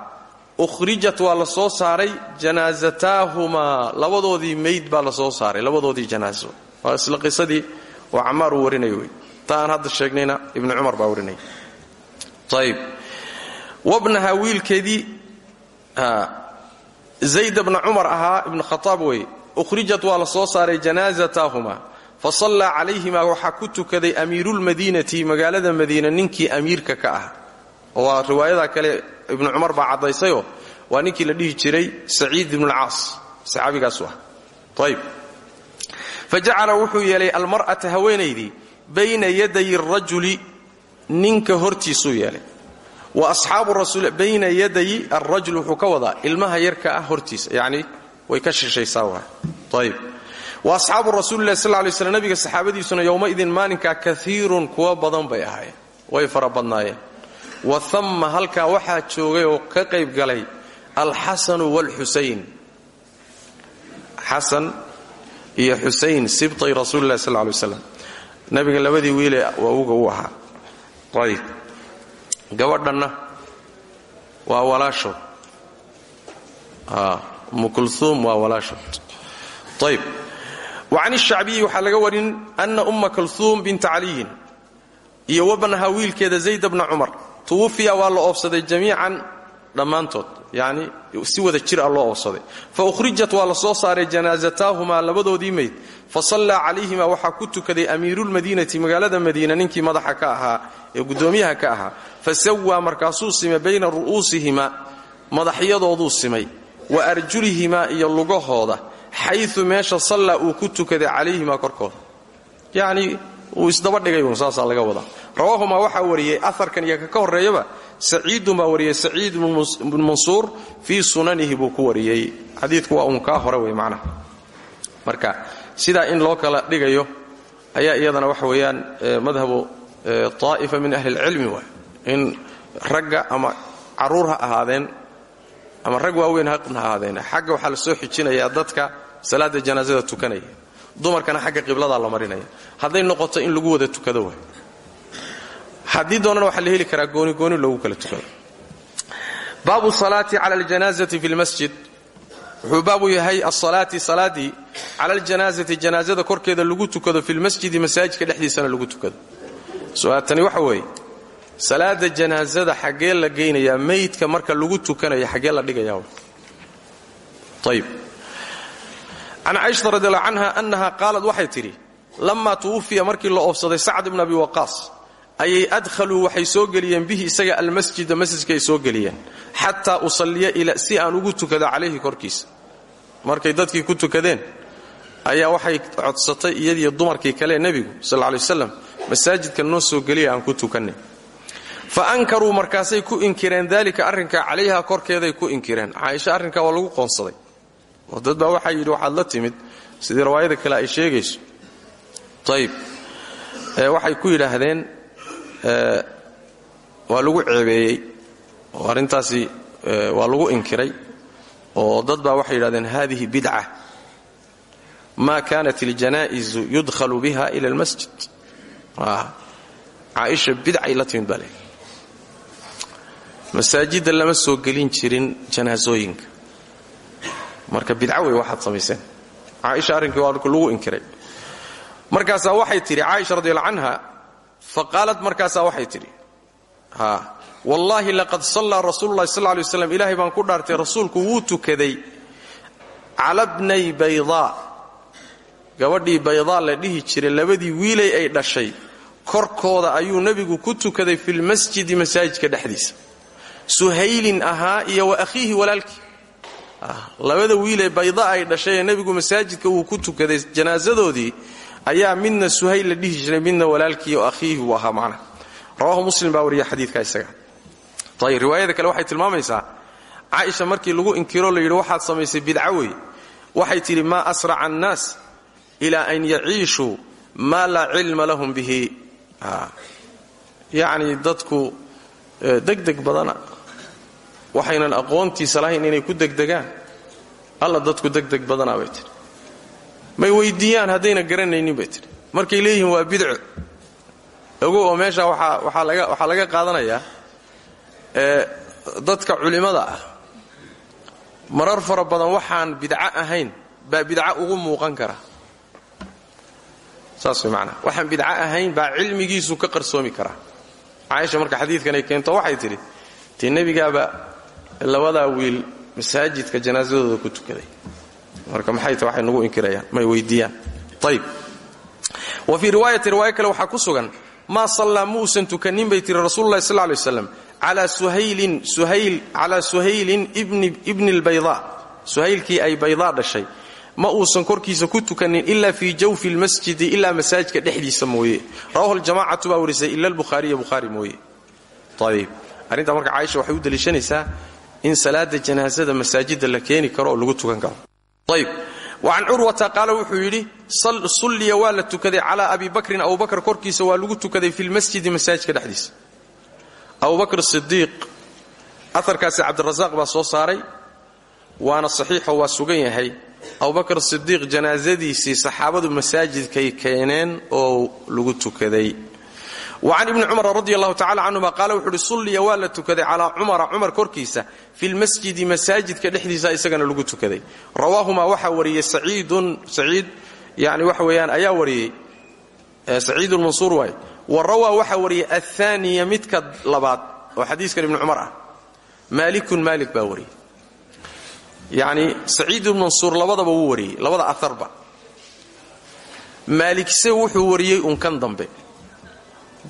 ukhrijat waa la soo saaray janaasataahumaa labadoodii mayd baa la soo saaray labadoodii janaaso waa isla qisadii oo cammaar uu warinaya wey. Ta aan hadda sheegnayna ibnu cumar baa warinaya ayib wabnaha wiilkeedii zayd bna cumar ahaa ibnu khataab weye ukhrijat waa la soo saaray janaasataahuma fa sallaa calayhimaa waxaa ku tukaday amiiruulmadiinati magaalada madiina ninkii amiirka ka ah. Waa riwaayada kale ibnu cumar baa caddaysayoo waa ninkii la dhihi jiray saciid ibnulcaas saxaabigaasu ah ayb fa jacala wuxuu yeelay almar'ata haweenaydii bayna yaday arajuli ninka hortiisuu yeelay. Wa asxaabu rasuul bayna yaday alrajul wuxuu ka ilmaha yarka ah hortiisa way ka shishaysaa waa ayb wa asxaabu rasuulilahi sal lay slam nabiga saxaabadiisuna yowmaidin maalinkaa kaiirun kuwa badan bay ahaayeen. Way fara badnaayeen. Wa hamma halkaa waxaa joogay oo ka qayb galay alxasanu waalxusayn xasan iyo xusayn sibtay rasuulilahi sal lay slam nabiga labadii wiile waawuga u ahaa. Ayb gabadhanna waa walaashood umu kulhuum waa walaashood ayb wa can ishacbiyi waxaa laga warin ana umma kulhuum binta caliyin iyo wabnaha wiilkeeda zayd bna cumar. Tuwafiya waa la oobsaday jamiican dhammaantood yacni si wada jir ah loo oobsaday fa ukhrijat waa la soo saaray janaasataahumaa labadoodii mayd fa sallaa calayhima waxaa ku tukaday amiiruulmadiinati magaalada madiina ninkii madaxa ka ahaa ee guddoomiyaha ka ahaa. Fa sawaa markaasuu simay bayna ru'uusihima madaxyadooduu simay wa iyo lugahooda xayu meesha sallaa uu ku tukaday calayhimaa korkooda yacni uu isdabadhigay uun saasaa laga wadaa. Rawaahumaa waxaa wariyey aharkan iyo ka horreeyaba saciidun baa wariyey saciid bnu mansuur fii sunanihi buu ku wariyey. Xadiidku waa uun hore wey macnaha. Marka sidaa in loo kala dhigayo ayaa iyadana waxa weeyaan madhabu taa'ifa min ahli ilcilmi waay in ragga ama carruur ha ahaadeen ama rag waaweyn ha ahaadeen. Xagga waxaa la soo xijinayaa dadka salaada janaasada tukanaya. Dumarkana xagga qibladaa la marinaya. Hadday noqoto in lagu wada tukado waay. Haddii doonana waxaa la heli karaa goonigooni loogu kala tukado. Baabu salaati cala aljanaazati fi lmasjid wuxuu baabu yahay asalaati salaadii cala aljanaazati janaazada korkeeda lagu tukado fi lmasjidi masaajidka dhexdiisana lagu tukado. Su'aatani waxa weeye salaada janaazada xaggee la geynayaa meydka marka lagu tukanayo xaggee la dhigayaa. Ayb can caaishata radiallahu canha annaha qaalad waxay tidhi lammaa tuwufiya markii la oobsaday sacd ibn abi waqaas ayay adkhaluu waxay soo geliyeen bihi isaga almasjida masjidkaay soo geliyeen xataa usalliya si aan ugu tukado calayhi korkiisa markay dadkii ku tukadeen ayaa waxay codsatay iyadiyo dumarkii kale nebigu sal lay waslam masaajidka noo soo geliya aan ku tukanay fa ankaruu markaasay ku inkireen daalika arrinka calayha korkeeday ku inkireen caaisha arrinkaa waa lagu qoonsaday oo dad baa waxaa yidhi waxaad la timid. Sidii rawaayada kale ay sheegayso. Ayib waxay ku yidhaahdeen waa lagu ceebeeyey. Oo arrintaasi waa lagu inkiray. Oo dad baa waxay yidhahdeen hadihi bidca. Ma kanat iljanaa'izu yudhalu biha ila almasjid caaisha bidcay la timid baa le masaajidda lama soo gelin jirin janaasooyinka marka bidca wey waxaad samayseen caaisha arrinkii waa lagu inkiray. Markaasaa waxay tidhi caaisha radiallahu canha faqaalad markaasaa waxay tidhi wallaahi laqad sallaa rasuululahi sal lay waslam ilaahay baan ku dhaartay rasuulku wuu tukaday cala bnay baydaa. Gabadhii baydaa la dhihi jiray labadii wiilay ay dhashay korkooda ayuu nebigu ku tukaday filmasjidi masaajidka dhexdiisa. Suhaylin ahaa iyo wa akhiihi walaalkii labada wiilee bayda ay dhashay ee nebigu masaajidka uu ku tukaday janaasadoodii ayaa midna suhayl la dhihi jiray midna walaalkii oo akhiihi uu ahaa rawahu muslim baa wariya xadiidka isaga. Ayib riwaayada kale waxay tilmaamaysaa caaisha markii lagu inkiro la yidhi waxaad samaysay bidca wey waxay tidhi maa asraca annaas ilaa an yaciishuu maa laa cilma lahum bihi. Yacni dadku degdeg badana waxaynan aqoontiisa lahayn inay ku degdegaan. Alla dadku degdeg badanaa bay tidhi. May weydiiyaan haddayna garanaynin bay tidhi. Markay leeyihiin waa bidco ogo oo meesha waxaa laga qaadanayaa dadka culimmada ah. Marar fara badan waxaan bidco ahayn baa bidco ugu muuqan kara. Saas way waxaan bidco ahayn baa cilmigiisu ka qarsoomi karaa caaisha marka xadiidkan ay keento waxay tidhi tii nebigaaba labadaa wiil masaajidka janaasadooda ku tukaday. Marka maxay ta waxay inkirayaan? May weydiiyaan. Ayib wa fii riwaayati riwaayo kale waxaa ku sugan maa sallaa ma uusan tukanin bay tiri rasuululahi sal lay waslam calaa suhaylin ibni lbayda suhaylkii ay baydaa dhashay. Ma uusan korkiisa ku tukanin ila fii jawfi lmasjidi ilaa masaajidka dhexdiisa mooye. Rawahu ljamacatu baa warisay ila lbukhaariya bukhaari mooye. Ayib arrintaa marka caaisha waxay u deliishanaysaa in salaada janaasada masaajida la keeni karo oo lagu tukan karo. Ayib wacan curwata qaala wuxuu yidhi sulliya waa la tukaday calaa abi bakrin. Abubakr korkiisa waa lagu tukaday fi lmasjidi masaajidka dhexdiisa. Abubakr sidiiq aarkaasi cabdirasaaq baa soo saaray waana saxiixo waa sugan yahay. Abubakr sidiiq janaasadiisii saxaabadu masaajidkay keeneen oo lagu tukaday wacan ibni cumar radi allahu tacala canhuma qaala wuxu uhi sulliya waa la tukaday calaa cumara cumar korkiisa fi lmasjidi masaajidka dhexdiisa isagana lagu tukaday rawaahumaa waxaa wariyey saciidun saciid yani waxa weeyaan ayaa wariyey saciidulmansuur waay wa rawaa waxaa wariyey athaniya midka labaad oo xadiiskan ibni cumar ah maalikun maalik baa wariyey yacni saciidulmansuur labadaba wuu wariyey labada aarba maalikse wuxuu wariyey un kan dambe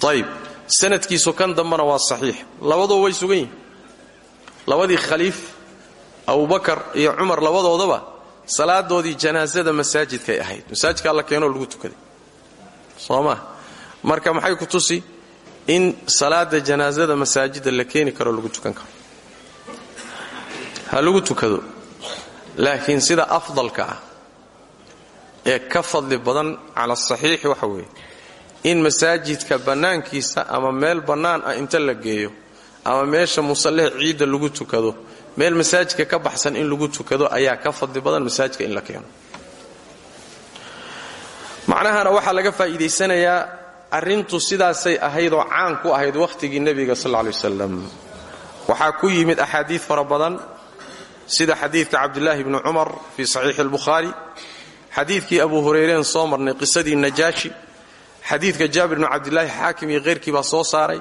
ayb sanadkiisu kan dambena waa saxiix. Labadoo way sugan yihiin labadii khaliif abubakar iyo cumar labadoodaba salaadoodii janaasada masaajidkay ahayd. Masaajidka alla keenoo lagu tukaday. Soo maa marka maxay ku tusi in salaada janaasada masaajida la keeni karo lagu tukan karo? Ha lagu tukado. Laakiin sida afdalka ah ee ka fadli badan cala saxiixi waxa weeye in masaajidka bannaankiisa ama meel bannaan ah inta la geeyo ama meesha musalleha ciidda lagu tukado meel masaajidka ka baxsan in lagu tukado ayaa ka fadli badan masaajidka in la keeno. Macnahana waxaa laga faa'iidaysanayaa arrintu sidaasay ahaydoo caan ku ahayd wakhtigii nebiga sal ley wasalam waxaa ku yimid axaadiid fara badan sida xadiidka cabdulaahi bni cumar fii saxiixi albukhaari xadiidkii abu hurayreen soo marnay qisadii najaashi xadiidka jaabir bnu cabdilaahi xaakim iyo keyrkii baa soo saaray.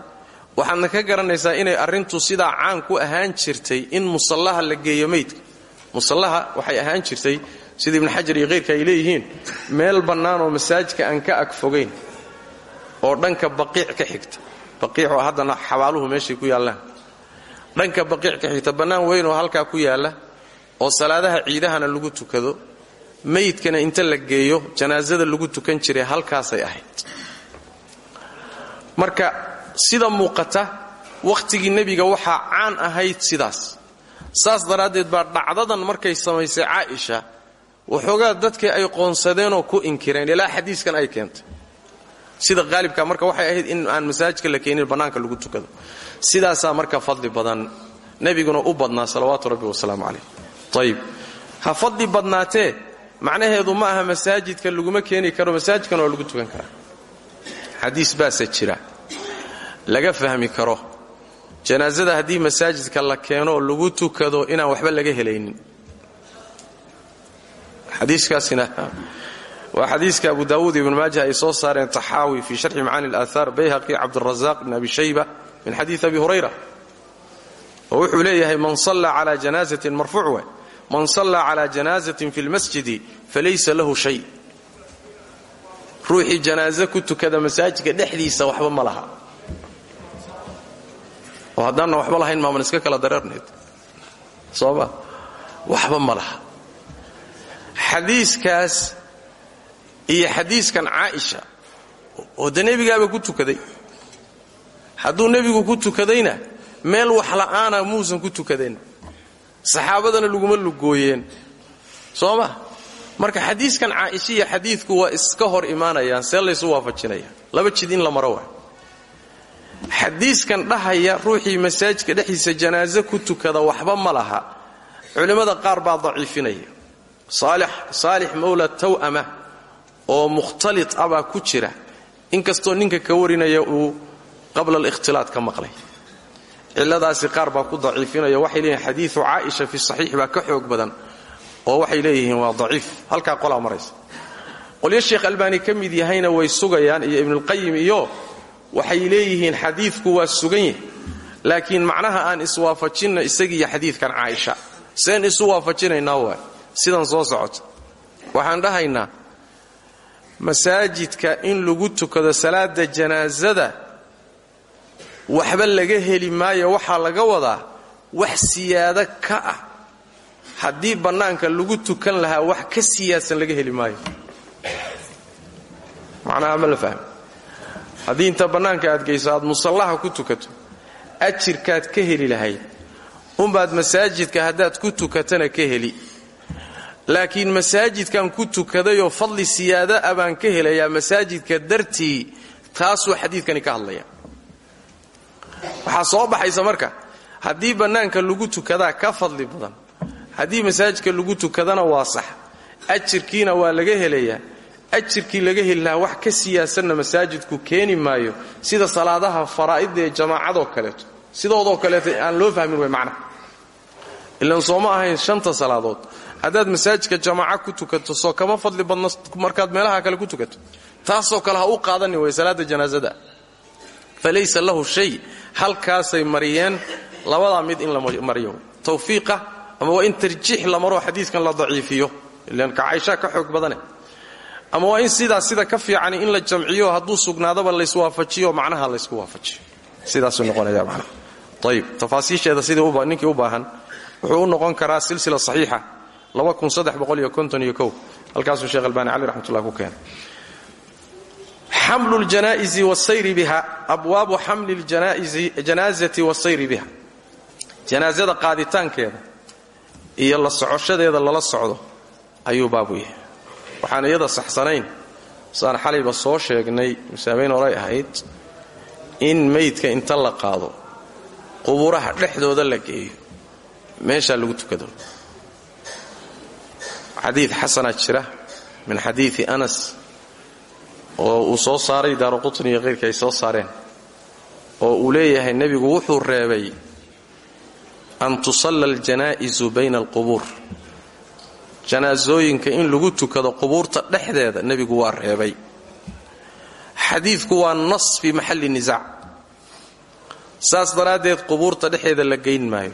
Waxaadna ka garanaysaa inay arrintu sidaa caan ku ahaan jirtay in musallaha la geeyo meydka. Musallaha waxay ahaan jirtay sida ibnu xajar iyo keyrka ay leeyihiin meel bannaanoo masaajidka aan ka ag fogayn oo dhanka baqiic ka xigta. Baqiicoo haddana xabaaluhu meeshay ku yaallaan. Dhanka baqiic ka xigta bannaan weyn oo halkaa ku yaalla oo salaadaha ciidahana lagu tukado meydkana inta la geeyo janaasada lagu tukan jiray halkaasay ahayd. Marka sida muuqata wakhtigii nebiga waxaa caan ahayd sidaas. Saas daraaddeed baa dhacdadan markay samaysay caaisha waxoogaa dadkii ay qoonsadeenoo ku inkireen ilaa xadiiskan ay keentay. Sida qaalibka marka waxay ahayd in aan masaajidka la keenin bannaanka lagu tukado. Sidaasaa marka fadli badan nebiguna u badnaa salawaatu rabbi wasalaamu calayh. Ayib ha fadli badnaatee macnaheedu ma aha masaajidka laguma keeni karo masaajidkana waa lagu tukan karaa xadiis baase jira. Laga fahmi karo. Janaasada haddii masaajidka la keeno lagu tukado inaan waxba laga helaynin. Xadiiskaasina waa xadiiska abu daawuud ibn maaja ay soo saareen taxaawi fii sharxi macaani اlaahaar bayhaqi cabdirazaaq bn abi shayba min xadiid abi hurayra. Oo wuxuu leeyahay man salla cala janaazatin marfuuc man sallaa cala janaazatin fi lmasjidi falaysa lahu shay. Ruuxii janaaso ku tukada masaajidka dhexdiisa waxba ma laha. Oo haddaanna waxba lahayn maaman iska kala dareernayd sooma waxba ma laha. Xadiiskaas iyo xadiiskan caaisha oo de nebigaaba ku tukaday. Hadduu nebigu ku tukadayna meel wax la'aana muusan ku tukadayn saxaabadana laguma lugooyeen. Soo ma marka xadiiskan iyo xadiidku waa iska hor imaanayaan see laysu waafajinaya. Laba jid in la maro waa. Xadiiskan dhahaya ruuxii masaajidka dhexdiisa janaaso ku tukada waxba ma laha. Culimmada qaar baa daciifinaya. Saalix mawla taw'ama oo mukhtalit ah baa ku jira. Inkastoo ninka ka warinaya uu qabla alikhtilaat ka maqlay cilladaasi qaar baa ku daciifinaya waxay leeyihiin xadiiu caaisha fi saxiix baa ka xoog badan oo waxay leeyihiin waa daciif. Halkaa qolaa maraysa. Qolyo sheekh albaani ka mid yahayna way sugayaan iyo ibnulqayim iyo waxay leeyihiin xadiidku waa sugan yahy laakiin macnaha aan iswaafajinna isagiiyo xadiidkan caaisha. Seen isu waafajinaynaa waa sidan soo socota. Waxaan dhahaynaa masaajidka in lagu tukado salaada janaasada waxba laga heli maayo waxaa laga wadaa wax siyaado ka ah. Haddii bannaanka lagu tukan lahaa wax ka siyaadsan laga heli maayo. Macnaha ma la fahmi. Haddii inta bannaanka aad geyso aad musallaha ku tukato ajirkaad ka heli lahayd umbaad masaajidka haddaad ku tukatana ka heli. Laakiin masaajidkan ku tukadayoo fadli siyaada a baan ka helayaa masaajidka dartii taasuu xadiidkani ka hadlaya waxaa soo baxaysa marka. Haddii bannaanka lagu tukadaa ka fadli badan haddii masaajidka lagu tukadana waa sax ajirkiina waa laga helayaa ajirkii laga heli wax ka siyaasanna masaajidku keeni maayo sida salaadaha faraa'idda ee jamaacadoo kaleeto sidoodoo kaleeto aan loo fahmin way macnaha ilan sooma ahayn shanta salaadood. Haddaad masaajidka jamaaca ku tukato soo kama fadli badno markaad meelaha kale ku tukato. Taasoo kale ha u qaadani way salaada janaasada falaysa lahu shay halkaasay mariyeen labadaa mid in la mariyo. Tawfiiqa ama waa in tarjiix la maro xadiidkan la daciifiyo. Ilan ka cayshaa ka xoog badane. Ama waa in sidaas sida ka fiicani in la jamciyo hadduu sugnaadaba layswaafajiyo macnaha laysku waafajiyo. Sidaasuu noqonaya macnaha. Ayib tafaasiisheeda sidii ninkii u baahan wuxuu noqon karaa silsila saxiixa halkaasuu sheekh albaani cali raxmatullah ku keenay xamlu ljanaa'izi wasayri biha abwaabu xamli ljanaazati wasayri biha. Janaasada qaaditaankeeda iyo la socoshadeeda lala socdo ayuu baabu yahay. Waxaan iyada saxsanayn saan xalayba soo sheegnay masaabayn horay ahayd in meydka inta la qaado quburaha dhexdooda la geeyo. Meeshaa lagu tukado. Xadiid xasanaa jira min xadiidi anas oo uu soo saaray daaru qutni iyo keyrka ay soo saareen oo uu leeyahay nebigu wuxuu reebay an tusalla aljanaa'isu bayna alqubuur. Janaasooyinka in lagu tukado qubuurta dhexdeeda nebigu waa reebay. Xadiidku waa nas fii maxalli nisaac saas daraaddeed qubuurta dhexdeeda la geyn maayo.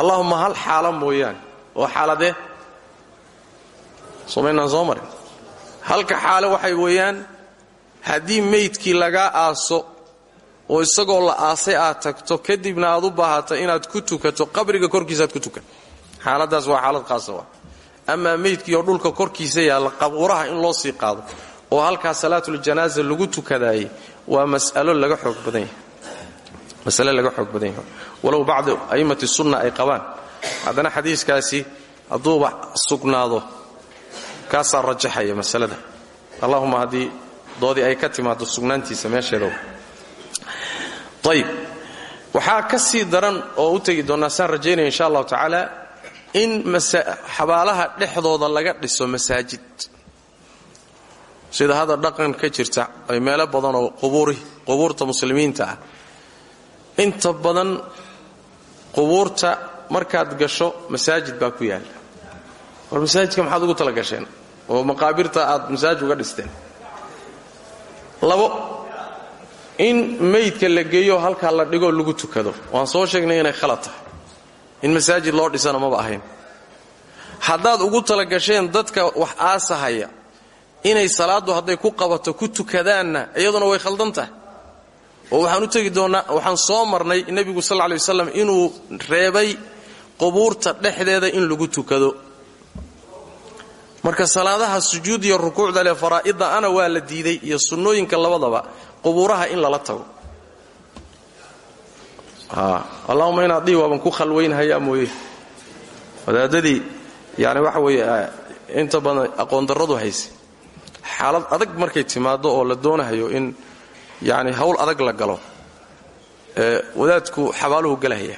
Allahuma hal xaalo mooyaane. Oo xaaladee somaynaan soo marin halka xaale waxay weeyaan haddii meydkii lagaa aaso oo isagoo la aasay aad tagto kadibna aad u baahato inaad ku tukato qabriga korkiisaaad ku tukan. Xaaladaas waa xaalad qaasa wa amaa meydkii oo dhulka korkiisa yaalla qabuuraha in loo sii qaado oo halkaa salaatuljanaaza lagu tukadaayey waa mas'alo laga xoog badan yahay. Masale laga xoog badan yahay. Walow bacdu sunna ay qabaan. Haddana xadiiskaasi hadduuba sugnaado kaasaa rajaxaya masalada. Allahuma haddii doodii ay ka timaado sugnaantiisa meesheeda ayib waxaa ka sii daran oo u tegi doonnaa saan rajaynaya insha allahu tacaala in xabaalaha dhexdooda laga dhiso masaajid. Sida hadda dhaqan ka jirta ay meelo badan oo qubuurta muslimiinta ah. Inta badan qubuurta markaad gasho masaajid baa ku yaalla war masaajidka maxaad ugu tala gasheen? Oo maqaabirta aad masaajid uga dhisteen? Labo in meydka la geeyo halkaa la dhigoo lagu tukado. Waan soo sheegnay inay khalad tahay. In masaajid loo dhisana maba ahayn. Haddaad ugu tala gasheen dadka wax aasahaya inay salaaddu hadday ku qabato ku tukadaanna iyaduna way khaldan tahay. Oo waxaan u tegi doonnaa waxaan soo marnay nebigu sal lay wasalam inuu reebay qubuurta dhexdeeda in lagu tukado marka salaadaha sujuud iyo rukuucda leh faraa'idda ana waa la diiday iyo sunnooyinka labadaba qubuuraha in lala tago. Allahuma inaad dhihi waaban ku khalwaynhayaa mooye. Wadaadadii yani waxa weeye inta badan aqoondarradu hayse. Xaalad adag markay timaaddo oo la doonahayo in yani hawl adag la galo wadaadku xabaaluhu galahaya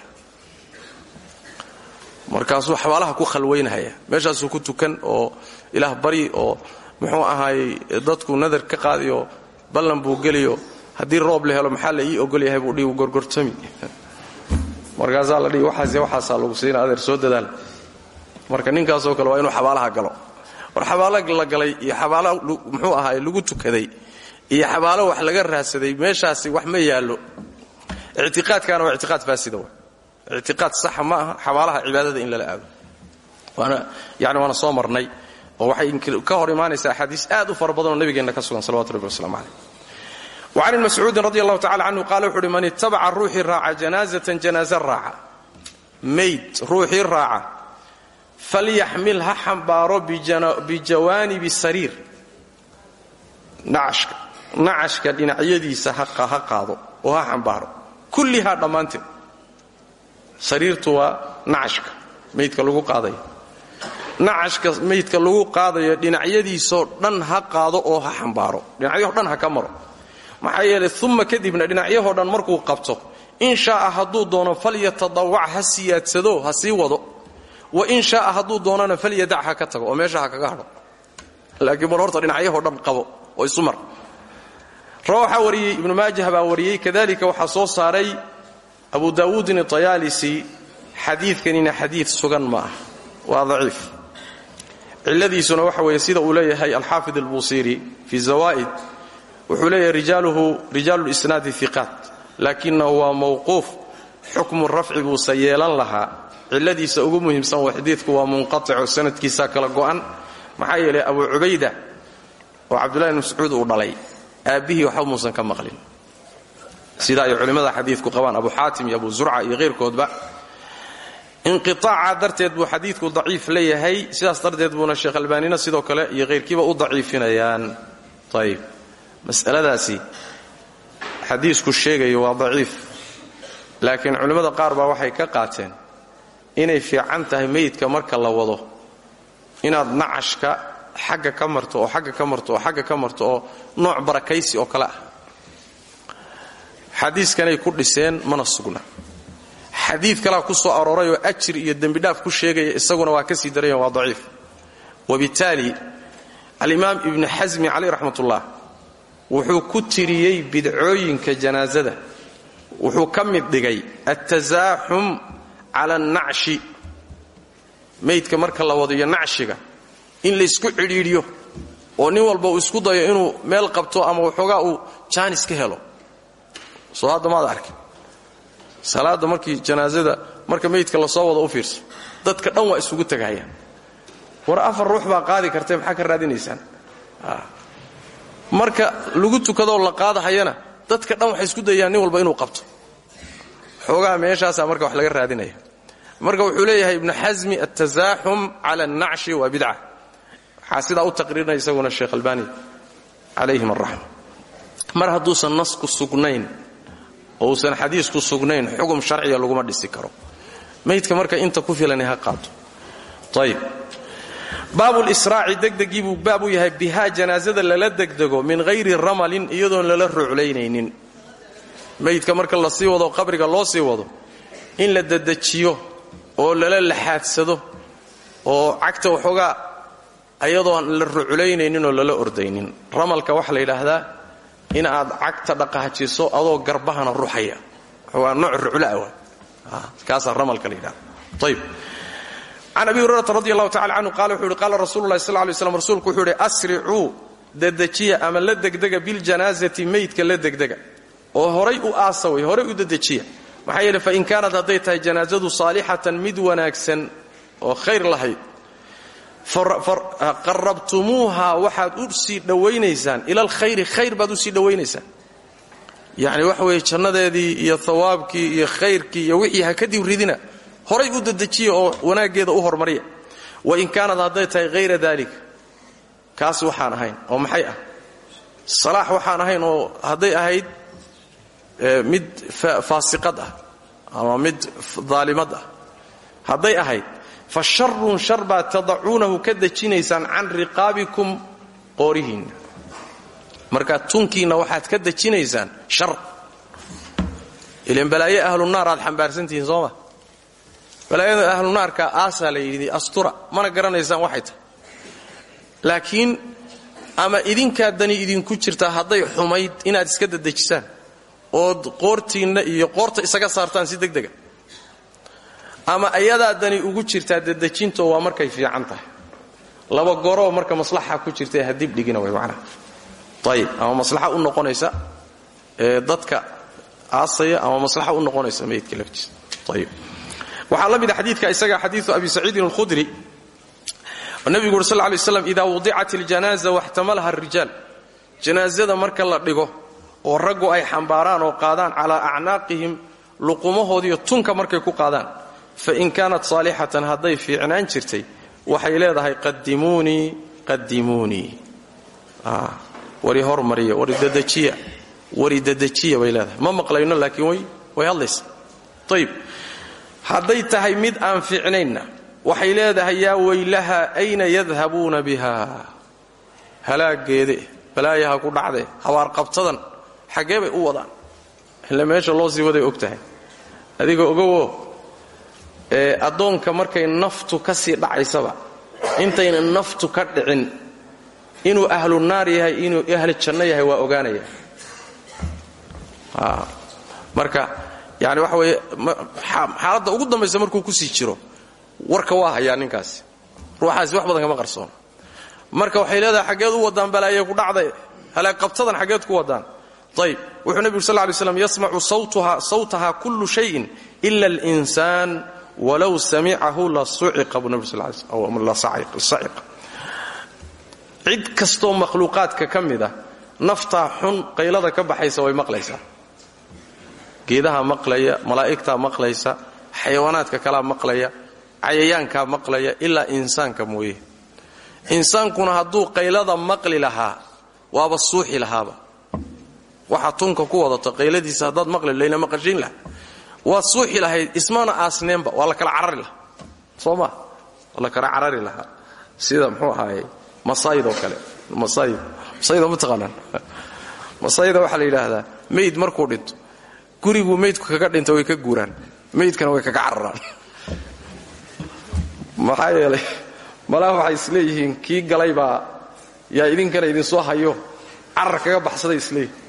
markaasuu xabaalaha ku khalwaynahaya meeshaasuu ku tukan oo ilaah bari oo muxuu ahaayey dadku nadar ka qaadiyo ballan buu geliyo. Haddii roob la helo maxaa la ii ogol yahay buu dhihi gorgortami. Markaasaa la dhihi waxaase waxaasaa lagu siina adeer soo dadaal. Marka ninkaasoo kale waa inuu xabaalaha galo. War xabaalo la galay iyo xabaalo muxuu ahaay lagu tukaday iyo xabaalo wax laga raadsaday meeshaasi wax ma yaallo. Ictiqaadkaana waa ictiqaad faasida ictiqaad saxa ma aha cibaadada in lala aado. Yani waana soo marnay oo waxay ka hor imaanaysaa axaadiis aad u fara badanoo nabigeenna ka sugan salawatu rabbi waslamu caleyh wacan ibni mascuudin radi allahu tacala canhu qaala wuxu uhi man ittabaca ruuxii raaca janaazatan janaaza raaca. Mayd ruuxii raaca. Falyaxmil ha xambaaro bijawaanibi sariir. Nacashka dhinacyadiisa ha qaado oo ha xambaaro. Kullihaa dhammaanteed sariirtu waa nacashka maydka lagu qaadayo nacashka maydka lagu qaadayo dhinacyadiisoo dhan ha qaado oo ha xambaaro. Dhinacyahoo dhan ha ka maro. Maxaa yeelay uma kadibna dhinacyahoo dhan markuu qabto in shaaa hadduu doono falyatadawac ha siyaadsado ha sii wado. Wa in shaaa hadduu doonana falyadac ha ka tago oo meesha ha kaga hadho. Laakiin mar horta dhinacyahoo dhan qabo oo isu mar. Waxaa wariyey ibnu maajah baa wariyey kadalika waxaa soo saaray abu daawuudin atayaalisi xadiidkanina xadiid sugan ma ah waa daciif. Cilladiisuna waxa weeye sida uu leeyahay alxaafid albuusiiri fi zawaa'id wuxuu leeyahay rijaaluhu rijaalu lisnaadi hiqaat laakinahu waa mawquuf. Xukmu rafci buuse yeelan lahaa. Cilladiisa ugu muhiimsan waa xadiidku waa munqatico sanadkiisa kala go'an. Maxaa yeelay abu cubayda oo cabdullahi bn mascuud uu dhalay aabbihii waxba muusan ka maqlin sida ay culimmada xadiidku qabaan abu xaatim iyo abu zurca iyo hayrkoodba inqiaaca darteed buu xadiidku daciif leeyahay sidaas darteed buuna sheekh albaanina sidoo kale iyo hayrkiiba u daciifinayaan. Ayb masaladaasi xadiisku sheegayo waa daciif laakiin culimmada qaar baa waxay ka qaateen inay fiican tahay meydka marka la wado. Inaad nacashka xagga ka marto oo xagga ka marto oo xagga ka marto oo nooc barakaysi oo kale ah xadiiskanay ku dhiseen mana sugna. Xadiid kalaa ku soo arooray oo ajir iyo dembidhaaf ku sheegaya isaguna waa ka sii daranya waa daciif. Wabittaali alimaam ibnu xasmi caleyh raxmatullah wuxuu ku tiriyey bidcooyinka janaasada wuxuu ka mid dhigay altasaaxum cala annacshi. Maydka marka la wadayo nacshiga in laysku cidhiidhiyo oo nin walba uu isku dayo inuu meel qabto ama waxoogaa uu jaanis ka helo soo hadda maad arkin. Salaadda markii janaasada marka meydka la soo wado u fiirso dadka dhan waa isugu tagayaan. War afar ruux baa qaadi kartee maxaa ka raadinaysaan? Marka lagu tukadoo la qaadahayana dadka dhan waxay isku dayayaan nin walba inuu qabto. Xoogaa meeshaasaa marka wax laga raadinaya. Marka wuxuu leeyahay ibnu xasmi altasaaxum cala annacshi waa bidca waxaa sidaa u taqriirinaya isaguna sheekh albani calayhim araxma mar hadduusan nasku sugnayn oo uusan xadiisku sugnayn xugum sharciga laguma dhisi karo. Maydka marka inta ku filani ha qaato. Ayb baabulisraaci degdegii buu baab u yahay bihaa janaasada lala degdego min hayri ramalin iyadoon lala ruclaynaynin. Maydka marka la sii wado qabriga loo sii wado in la dedejiyo oo lala laxaadsado oo cagta waxoogaa ayadoon la ruclaynaynin oo lala ordaynin. Ramalka waxaa la yidhaahdaa in aad cagta dhaqaajiso adoo garbahana ruxaya waa nooc ruclaa kaasaa ramalka la yidhahda can abi hurayrata radi allahu tacala canhu wuxuu yidhi qaala rasulu llahi sal rasuulku wuxuu yidhi asricuu dedejiya ama la degdega biljanaasati maydka la degdega oo horay u aasaway horay u dedejiya. Maxaa yeele fain kaanat hadday tahay janaasadu mid wanaagsan oo khayr lahayd qarabtumuuha waxaad u sii dhowaynaysaan ila alkhayri khayr baad u sii dhowaynaysaan yacni waxa weeye jannadeedii iyo hawaabkii iyo khayrkii iyo wixii ha kadib ridina horay u dedejiya oo wanaaggeeda u hormarya wain kaanad hadday tahay hayra daalika kaas waxaan ahayn oo maxay ah? Salaax waxaan ahayn oo hadday ahayd mid faasiqad ah ama mid daalimad ah. Hadday ahayd fa sharun shar baad tadacuunahu ka dejinaysaan can riqaabikum qoorihiinna. Markaa tunkiinna waxaad ka dejinaysaan shar. Ilan balaaye ahlunaar aad xambaarsantihiin sooma balaayada ahlunaarka aasaa la yidhi astura mana garanaysaan waxay tahay. Laakiin ama idinkaa dani idinku jirtaa hadday xumayd inaad iska dadejisaan ood qoortiinna iyo qoorta isaga saartaan si degdega ama ayadaa dani ugu jirtaa dadejinto waa markay fiican tahay. Laba goroo marka maslaxa ku jirta hadib dhigina way macnaha. Ayib ama maslaxa u noqonaysa ee dadka aasaya ama maslaxa u noqonaysa meydka laftiisa ayib waxaa la mida xadiidka isaga xadiiu abi saciidin alkhudri nabigu uri sal lay slam ida wudicat iljanaaza waxtamalaha arijaal janaasada marka la dhigo oo raggu ay xambaaraan oo qaadaan calaa acnaaqihim luqumahoodiiyo tunka markay ku qaadaan fain kaanat saalixatan hadday fiicnaan jirtay waxay leedahay qadimuunii qadimuunii wari hormariya wari dadejiya wari dadejiya bay leedahay. Ma maqlayno laakiin way hadlaysa. Ayib hadday tahay mid aan fiicnaynna waxay leedahay yaa weylaha ayna yadhabuuna biha? Halaageede balaayaha ku dhacde habaarqabtadan xaggee bay u wadaan. Ille meesha loo sii waday og adiga ogowo ee addoonka markay naftu ka sii dhacaysaba intayna naftu ka dhicin inuu ahlu naar yahay inuu ahli janno yahay waa ogaanaya. Marka yani waxa weeye xaaladda ugu dambaysa markuu ku sii jiro warka waa hayaa ninkaasi. Ruuxaasi wax badan kama qarsoono marka waxay leedahay xaggeed u wadaan balaaye ku dhacday halaaqabtadan xaggeed ku wadaan. Ayb wuxuu nebigu sal lay slam yasmacu sawtaha kullu shayin ila alinsaan walow samicahu la suciqa buu nabig saciqa cid kastoo makhluuqaadka ka mid ah naftaa xun qaylada ka baxaysa way maqlaysaa. Geedaha maqlaya malaa'igtaa maqlaysa xayawaanaadka kalaa maqlaya cayayaankaa maqlaya ilaa insaanka mooye. Insaankuna hadduu qaylada maqli lahaa waaba suuxi lahaaba. Waxaa tunka ku wadato qayladiisa haddaad maqli layna maqashiin laha waad suuxi lahayd ismana aasneenba waa la kala carari lahaa. Soo ma la kala carari lahaa. Sida muxuu ahaaye masaydoo kale. Masayd masayda ma taqaanaan. Masayda waxaa la yidhaahdaa meyd markuu dhinto guriguu meydku kaga dhinta way ka guuraan. Meydkana way kaga cararaan. Maxaa yeelay malaha waxay isleeyihiin kii galay baa yaa idinkana idin soo hayo. Carar kaga baxsaday isleeyihin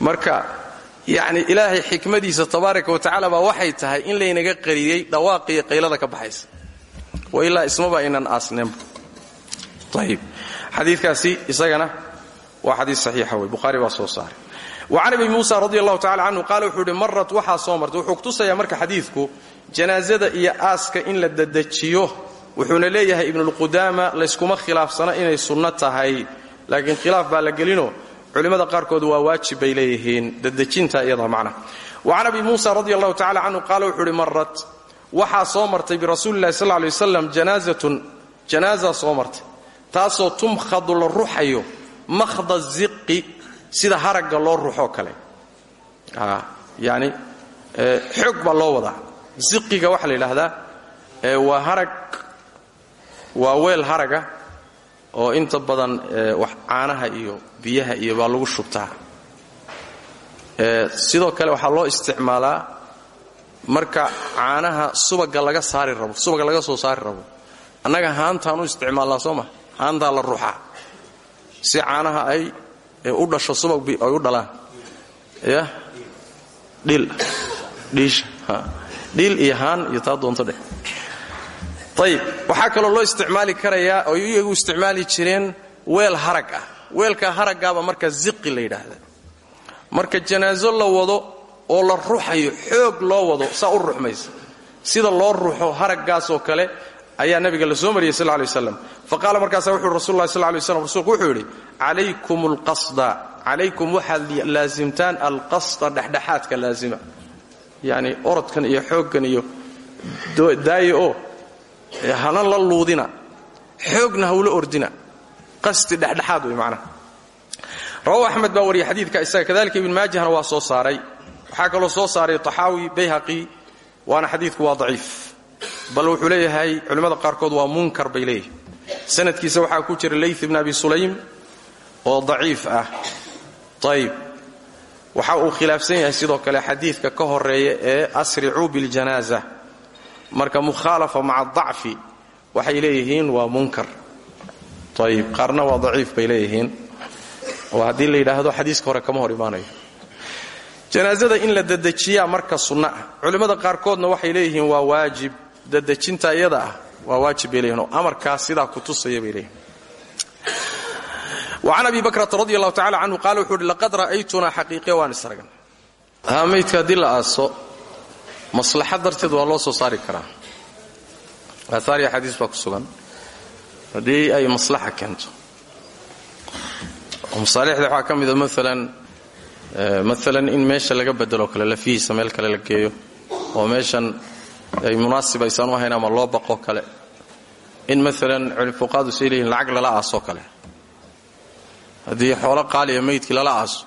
marka yacni ilaahay xikmadiisa tabaaraka wa tacaala baa waxay tahay in laynaga qariyey dhawaaqiyo qaylada ka baxaysa. Wa ilaa ismaba inaan aasneenba ayib xadiikaasi isagana waa xadii saxiixa wey bukhaari baa soo wa can abi muusa radi allahu tacala wuxuu ihi marat waxaa soo martay. Wuxuu kutusayaa marka xadiidku janaasada iyo aaska in la dadejiyo wuxuuna leeyahay ibnulqudaama layskuma khilaafsana inay sunno tahay laakiin khilaaf baa la gelino culimmada qaarkood waa waajib bay leeyihiin dadejinta iyada macna. Wa can abi muusa radi allahu tacala canhu qaala wuxuu marat waxaa soo martay birasuuli llahi sal lay waslam janaazatun janaaza soo martay taasoo tumkhadu la ruxayo makhda ziqi sida haragga loo ruxoo kale. Yani xoog loo wadaa. Ziqiga waxaa la yidhaahdaa waa harag waa weel haraga oo inta badan wax caanaha iyo biyaha iyo baa lagu shubtaa. Sidoo kale waxaa loo isticmaalaa marka caanaha subaga laga saari rabo subaga laga soo saari rabo. Annaga haantaan u isticmaalnaa soo ma? Haantaa la ruuxaa si caanaha ay u dhasho subag ay u dhalaan. Ya? Dhil dhiisha. Dhiil iyo haan iyo taa doonto dheh ayib waxaa kaloo loo isticmaali karayaa oo iyagu isticmaali jireen weel harag ah. Weelka haraggaaba marka ziqi la yidhaahda marka janaaso la wado oo la ruxayo xoog loo wado saa u ruxmaysa. Sida loo ruxo haraggaasoo kale ayaa nabiga la soo mariyey sal lay waslam fa qaala markaasa wuxu uhi rasul lah sl rasuulku wuxuu yidhi calaykum alqasda calaykum waxaad laasimtaan alqasda dhexdhexaadka laazima. Yacni orodkan iyo xooggan iyo daaye oo hana la luudina xoogna hawla ordina. Qasdi dhexdhexaad wey macnaha rawahu axmed baa wariyay xadiidka isaga kadalika ibn maajahna waa soo saaray. Waxaa kaloo soo saaray taxaawi bayhaqi waana xadiidku waa daciif. Bal wuxuu leeyahay culimmada qaarkood waa munkar bay sanadkiisa waxaa ku jira layth ibn abi sulaym oo daciif ah. Ayib waxa uu khilaafsan yahay sidoo kale xadiidka ka horreeya ee asricuu biljanaaza marka mukhaalafa maca dacfi waxay leeyihiin waa munkar. Ayib qaarna waa daciif bay leeyihiin. Oo haddii la yidhaahdo xadiiska hore kama hor imaanayo. Janaasada in la dedejiyaa marka sunno ah culimmada qaarkoodna waxay leeyihiin waa waajib. Dedejinta iyada ah waa waajib bay leeyihiin oo amarkaas sidaa ku tusaya bay wacan abi bakrata radi allahu tacala canhu qaala laqad ra'aytunaa xaqiiqiya waan isragan maydka haddii aaso maslaxa darteed waa loo soo saari karaa. Aahaariya xadiis baa ku sugan. Haddii ay maslaxa keento. Masaalixda waxaa ka mida maalan maalan in meesha laga bedelo kale lafihiisa meel kale la geeyo oo meeshan ay munaasib aysan u ahayn ama loo baqo kale. In maalan fuqaadu say lacag lala aasoo kale. Haddii xoolo qaaliya meydkii lala aaso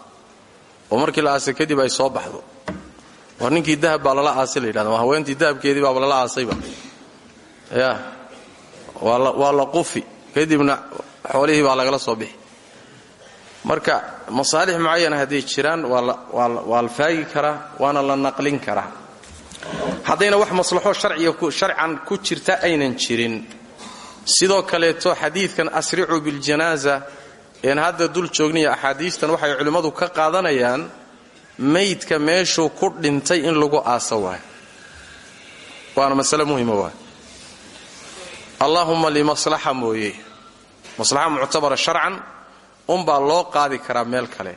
oo markii la aasay kadib ay soo baxdo war ninkii dahab baa lala aasay la yidhahda haweentii dahabkeedii baaba lala aasayba. Ya waa la qufi. Kadibna xoolihii baa lagala soo bixi. Marka masaalix mucayana hadday jiraan waa la faagi karaa waana la naqlin karaa. Haddayna wax maslaxo sharcan ku jirta aynan jirin. Sidoo kaleeto xadiidkan asricuu biljanaaza een hadda dul joogniya axaadiistan waxay culimmadu ka qaadanayaan maydka meeshuu ku dhintay in lagu aaso waayo. Waana masale muhima waay allaahumma limaslaxa mooye. Maslaxa muctabara sharcan unbaa loo qaadi karaa meel kale.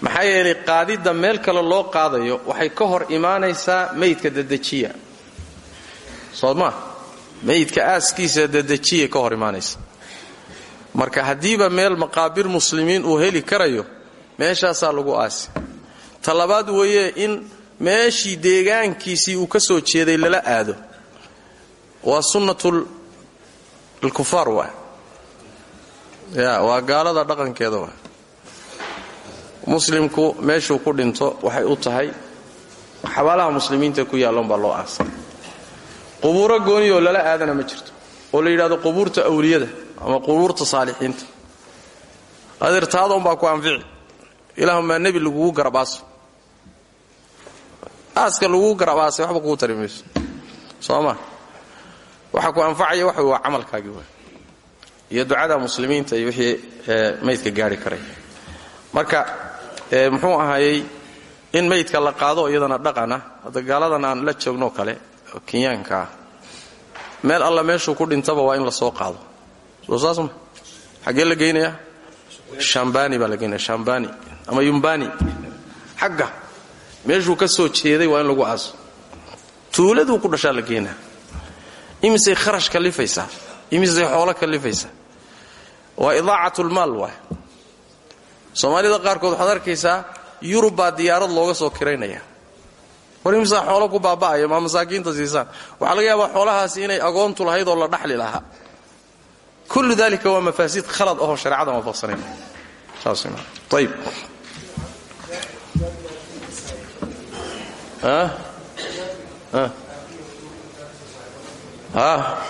Maxaa yeelay qaadidda meel kale loo qaadayo waxay ka hor imaanaysaa maydka dedejiya soo maa maydka aaskiisa dedejiya ka hor imaanaysa. Marka haddiiba meel maqaabir muslimiin uu heli karayo meeshaasaa lagu aasi. Ta labaad weeye in meeshii deegaankiisii uu ka soo jeeday lala aado. Waa sunnatul alkufaar waa ya waa gaalada dhaqankeeda waa muslimku meeshuu ku dhinto waxay u tahay xabaalaha muslimiinta ku yaalloon baa loo aasay. Qubuuro gooniyoo lala aadana ma jirto oo la yidhahdo qubuurta awliyada ama qubuurta saalixiinta. Adeertaada unbaa ku anfici ilaahumaa nebi lagugu garabaaso. Aaska lagugu garabaasay waxba kugu tari mayso. Soo ma waxa ku anfacaya waxa waa camalkaagii waa iyo ducada muslimiinta iyo wixii maydka gaari karay. Marka muxuu ahaayey in maydka la qaado iyadana dhaqana. Hadda aan la joognoo kale oo kenyaanka ah meel alla meeshuu ku dhintaba waa in la soo qaado. Soo saas ma la geynayaa? Shambani baa shambani ama yumbani. Xagga. Meeshuu ka soo jeeday waa in lagu aaso. Tuuladuu ku dhashaa la geynaa imisay kharash kalifaysaa imisay xoolo kalifaysaa waa idaacatlmaal waay. Soomaalida qaarkood waxaad arkaysaa yurub baa diyaarad looga soo kiraynaya. War imisaa xoolo ku baaba'aya maa masaakiinta siisaan? Waxaa laga yaabaa xoolahaasi inay agoontu lahayd oo la dhaxli lahaa. Kullu dalika waa mafaasid khalad ahoo shareecada waafaqsanayn saasayb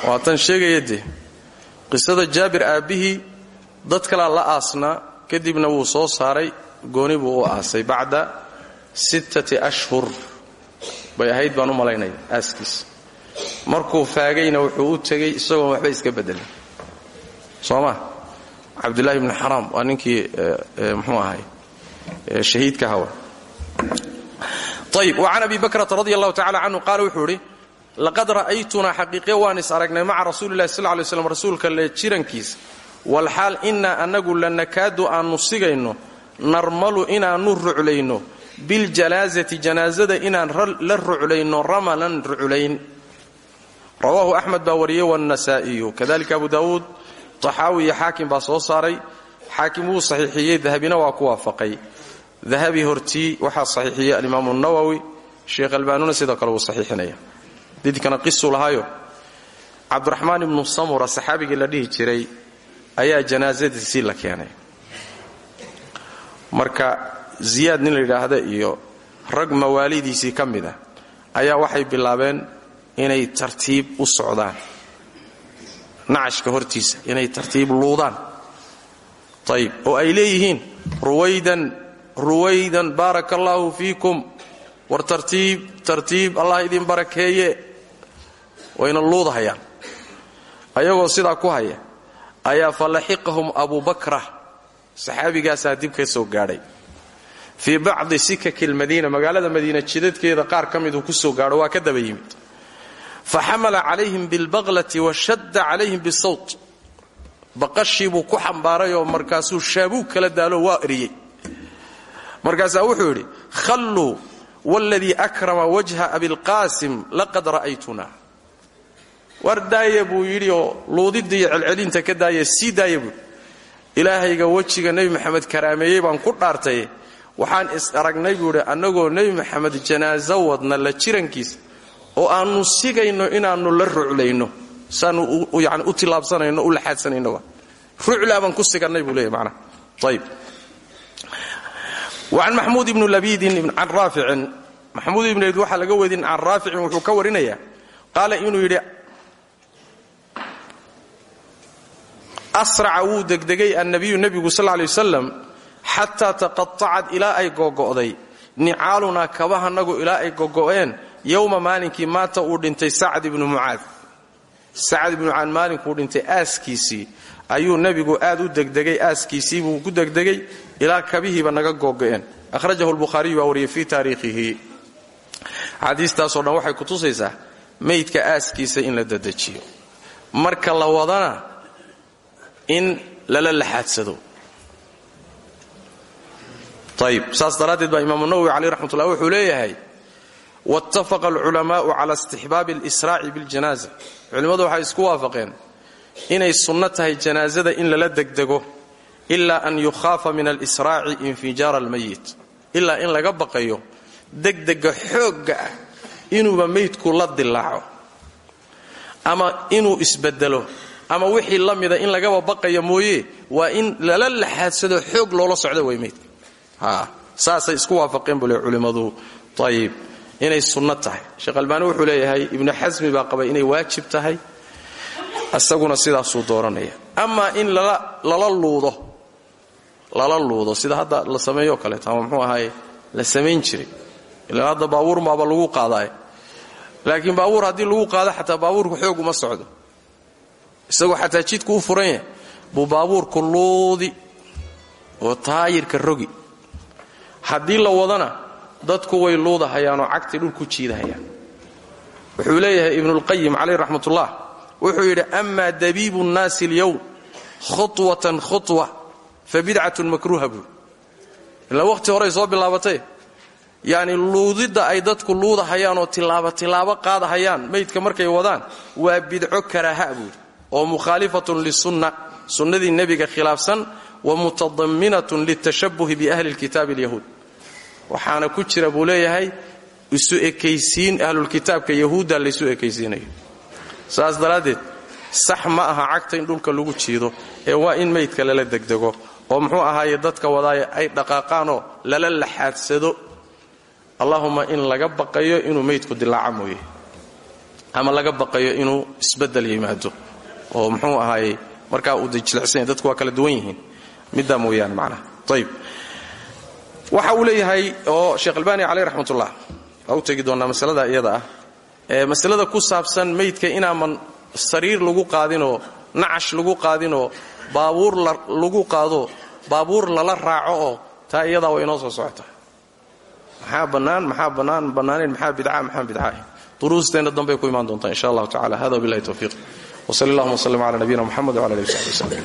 waa tan sheegaya dee. Qisada jaabir aabbihii dad kalaa la aasnaa kadibna wuu soo saaray gooni buu u aasay bacda sittati ashhur. Bay ahayd baan u malaynaya aaskiisa markuu faagayna wuxuu u tegey isagoon waxba iska bedelin soo ma? Cabdullaahi ibni xaraam waa ninkii mxuu ahay shahiidka hawa ayb wa can abi bakrata radi allahu tacala canhu qaala wuxuu idhi laqad ra'aytunaa xaqiiqe waan is aragnay maca rasuulilahi sal lay slam rasuulka le jirankiisa. Walxaal innaa annagu lanakaadu aannu sigayno narmalu inaannu ruclayno. Biljanaasati janaasada inaan la ruclayno ramalan ruclayn. Rawaahu axmed baa wariyey wannasaa'iyu kadalika abu daawuud taxaawi iyo xaakim baa soo saaray. Xaakim wuu saxiixiyey dahabina waa ku waafaqay dahabi hortii waxaa saxiixiyey alimaamu nawowi sheekh albaanuna sidoo kale wuu saxiixinaya. Didkana qisuu lahaayo. Cabdiraxmaan ibnu samura saxaabigii la dhihi jiray ayaa janaasadiisii la keenay. Marka ziyaad nin la yidhaahda iyo rag mawaalidiisii ka mid a ayaa waxay bilaabeen inay tartiib u socdaan. Nacashka hortiisa inay tartiib luudaan. Ayib oo ay leeyihiin ruwaydan ruwaydan baaraka allaahu fiikum. War tartiib tartiib allah idin barakeeye. Wayna luudahayaan ayagoo sidaa ku haya ayaa fa laxiqahum abubakra saxaabigaasaa dib ka soo gaadhay. Fii bacdi sikaki lmadiina magaalada madiina jidadkeeda qaar ka miduu ku soo gaadho waa ka daba yimid. Fa xamala calayhim bilbaqlati wa shadda calayhim bisawt. Baqashii buu ku xambaarayoo markaasuu shaabuug kala daalo waa eriyey markaasaa wuxuu yidhi khalluu wاladii akrama wajha abilqaasim laqad ra'aytuna war daaya yidhi oo luudidda iyo celcelinta ka daaya sii daaya ilaahayga wejiga nebi maxamed karaameeyey baan ku dhaartay. Waxaan is aragnay buu idhi annagoo nebi maxamed janaaso wadna la jirankiisa oo aannu sigayno inaannu la ruclayno saannu yani u tilaabsanayno u laxaadsanayno ruclaa ku sigannay buu leeyahy macnaha وcan maxmuud ibnu labidin can raaficin maxamuud ibn labid waxaa laga wedin can raaficin wuxuu ka warinayaa qaala inuu yidhi asraca wuu degdegay annabiyu nebigu sal lay wasalam xataa taqaطacad ilaa ay gogo'day nicaalunaa kabahanagu ilaa ay gogo'een yowma maalinkii maata uu dhintay sacd ibnu mucaad sacd ibnu mucaad maalinkuu dhintay ayuu nebigu aad u degdegay aaskiisii buu ku degdegay ilaa kabihiiba naga googo'een ahrajahu lbukhaariyu baa wariyey fii taariikhihi. Xaadiistaasoo dhan waxay kutusaysaa meydka aaskiisa in la dadejiyo. Marka la wadana in lala laxaadsado. Ayib saas daraaddeed baa imaamu nawowi caleyh raxmat ullah wuxuu leeyahay wattafaqa alculamaa'u cala istixbaabi alisraaci biاljanaaza culimmadu waxay isku waafaqeen inay sunno tahay janaasada in lala degdego ilaa an yukhaafa min alisraaci infijaara almayit ilaa in laga baqayo degdega xoogga ah inuuba meydku la dilaaco ama inuu isbedelo ama wixii la mida in lagaba baqaya mooye waa in lala laxaadsado xoog loola socdo way meydka saasay isku waafaqeen buu le culimmadu inay sunno tahay. Sheekh albaani wuxuu leeyahay ibnu xasmi baa qabay inay waajib tahay isaguna sidaasuu dooranaya. Amaa in lala luudo lala luudo. Sida hadda la sameeyo kaleeto ama muxuu ahaye la samayn jiray. Ilaan hadda baabuur maaba lagu qaadaaye laakiin baabuur haddii lagu qaado xataa baabuurku xoog uma socdo. Isagoo xataa jidku u furan yahay buu baabuurku luudi oo taayirka rogi. Haddii la wadana dadku way luudahayaanoo cagtay dhul ku jiidahayaan. Wuxuu leeyahay ibnulqayim caleyh raxmatullah wuxuu yidhi ama dabiibu nnaasi alyowm khuwatan khuwa fa bidcatun makruuha buuri ilaa wakhti horay soo bilaabatay. Yacni luudidda ay dadku luudahayaanoo tilaabo tilaabo qaadahayaan meydka markay wadaan waa bidco karaaha buuri oo mukhaalifatun lisunna sunnadii nebiga khilaafsan wa mutadaminatun litashabuhi biahli lkitaabi alyahuud. Waxaana ku jira buu leeyahay isu ekaysiin ahlulkitaabka yahuudda laysu ekaysiinayo. Saas daraaddeed sax ma aha cagta in dhulka lagu jiido ee waa in meydka lala degdego oo muxuu ahaaye dadka wadaaye ay dhaqaaqaanoo lala laxaadsado allahuma in laga baqayo inuu meydku dilaaca mooye. Ama laga baqayo inuu isbeddel yimaado. Oo muxuu ahaaye markaa uu jilicsan dadku waa kala duwan yihiin. Middaa mooyaane macnaha ayib waxa uu leeyahay oo sheekh albaani caleyh raxmatullah waa u tegi masalada iyada ah ee masalada ku saabsan meydka inaaman sariir lagu qaadinoo nacash lagu qaadinoo baabuur lagu qaado baabuur lala raaco oo taa iyadaa way inoo soo socotaa maxaa bannaan maxaa bannaan bannaanayn maxaa bidca maxaa bidcaahin duruusteenna dambey ku imaan doontaa insha allahu tacala hada wabillahi towfiiq wsali allahuma wslm cala nabiyina muxamed wcala alihi w saxbi wslm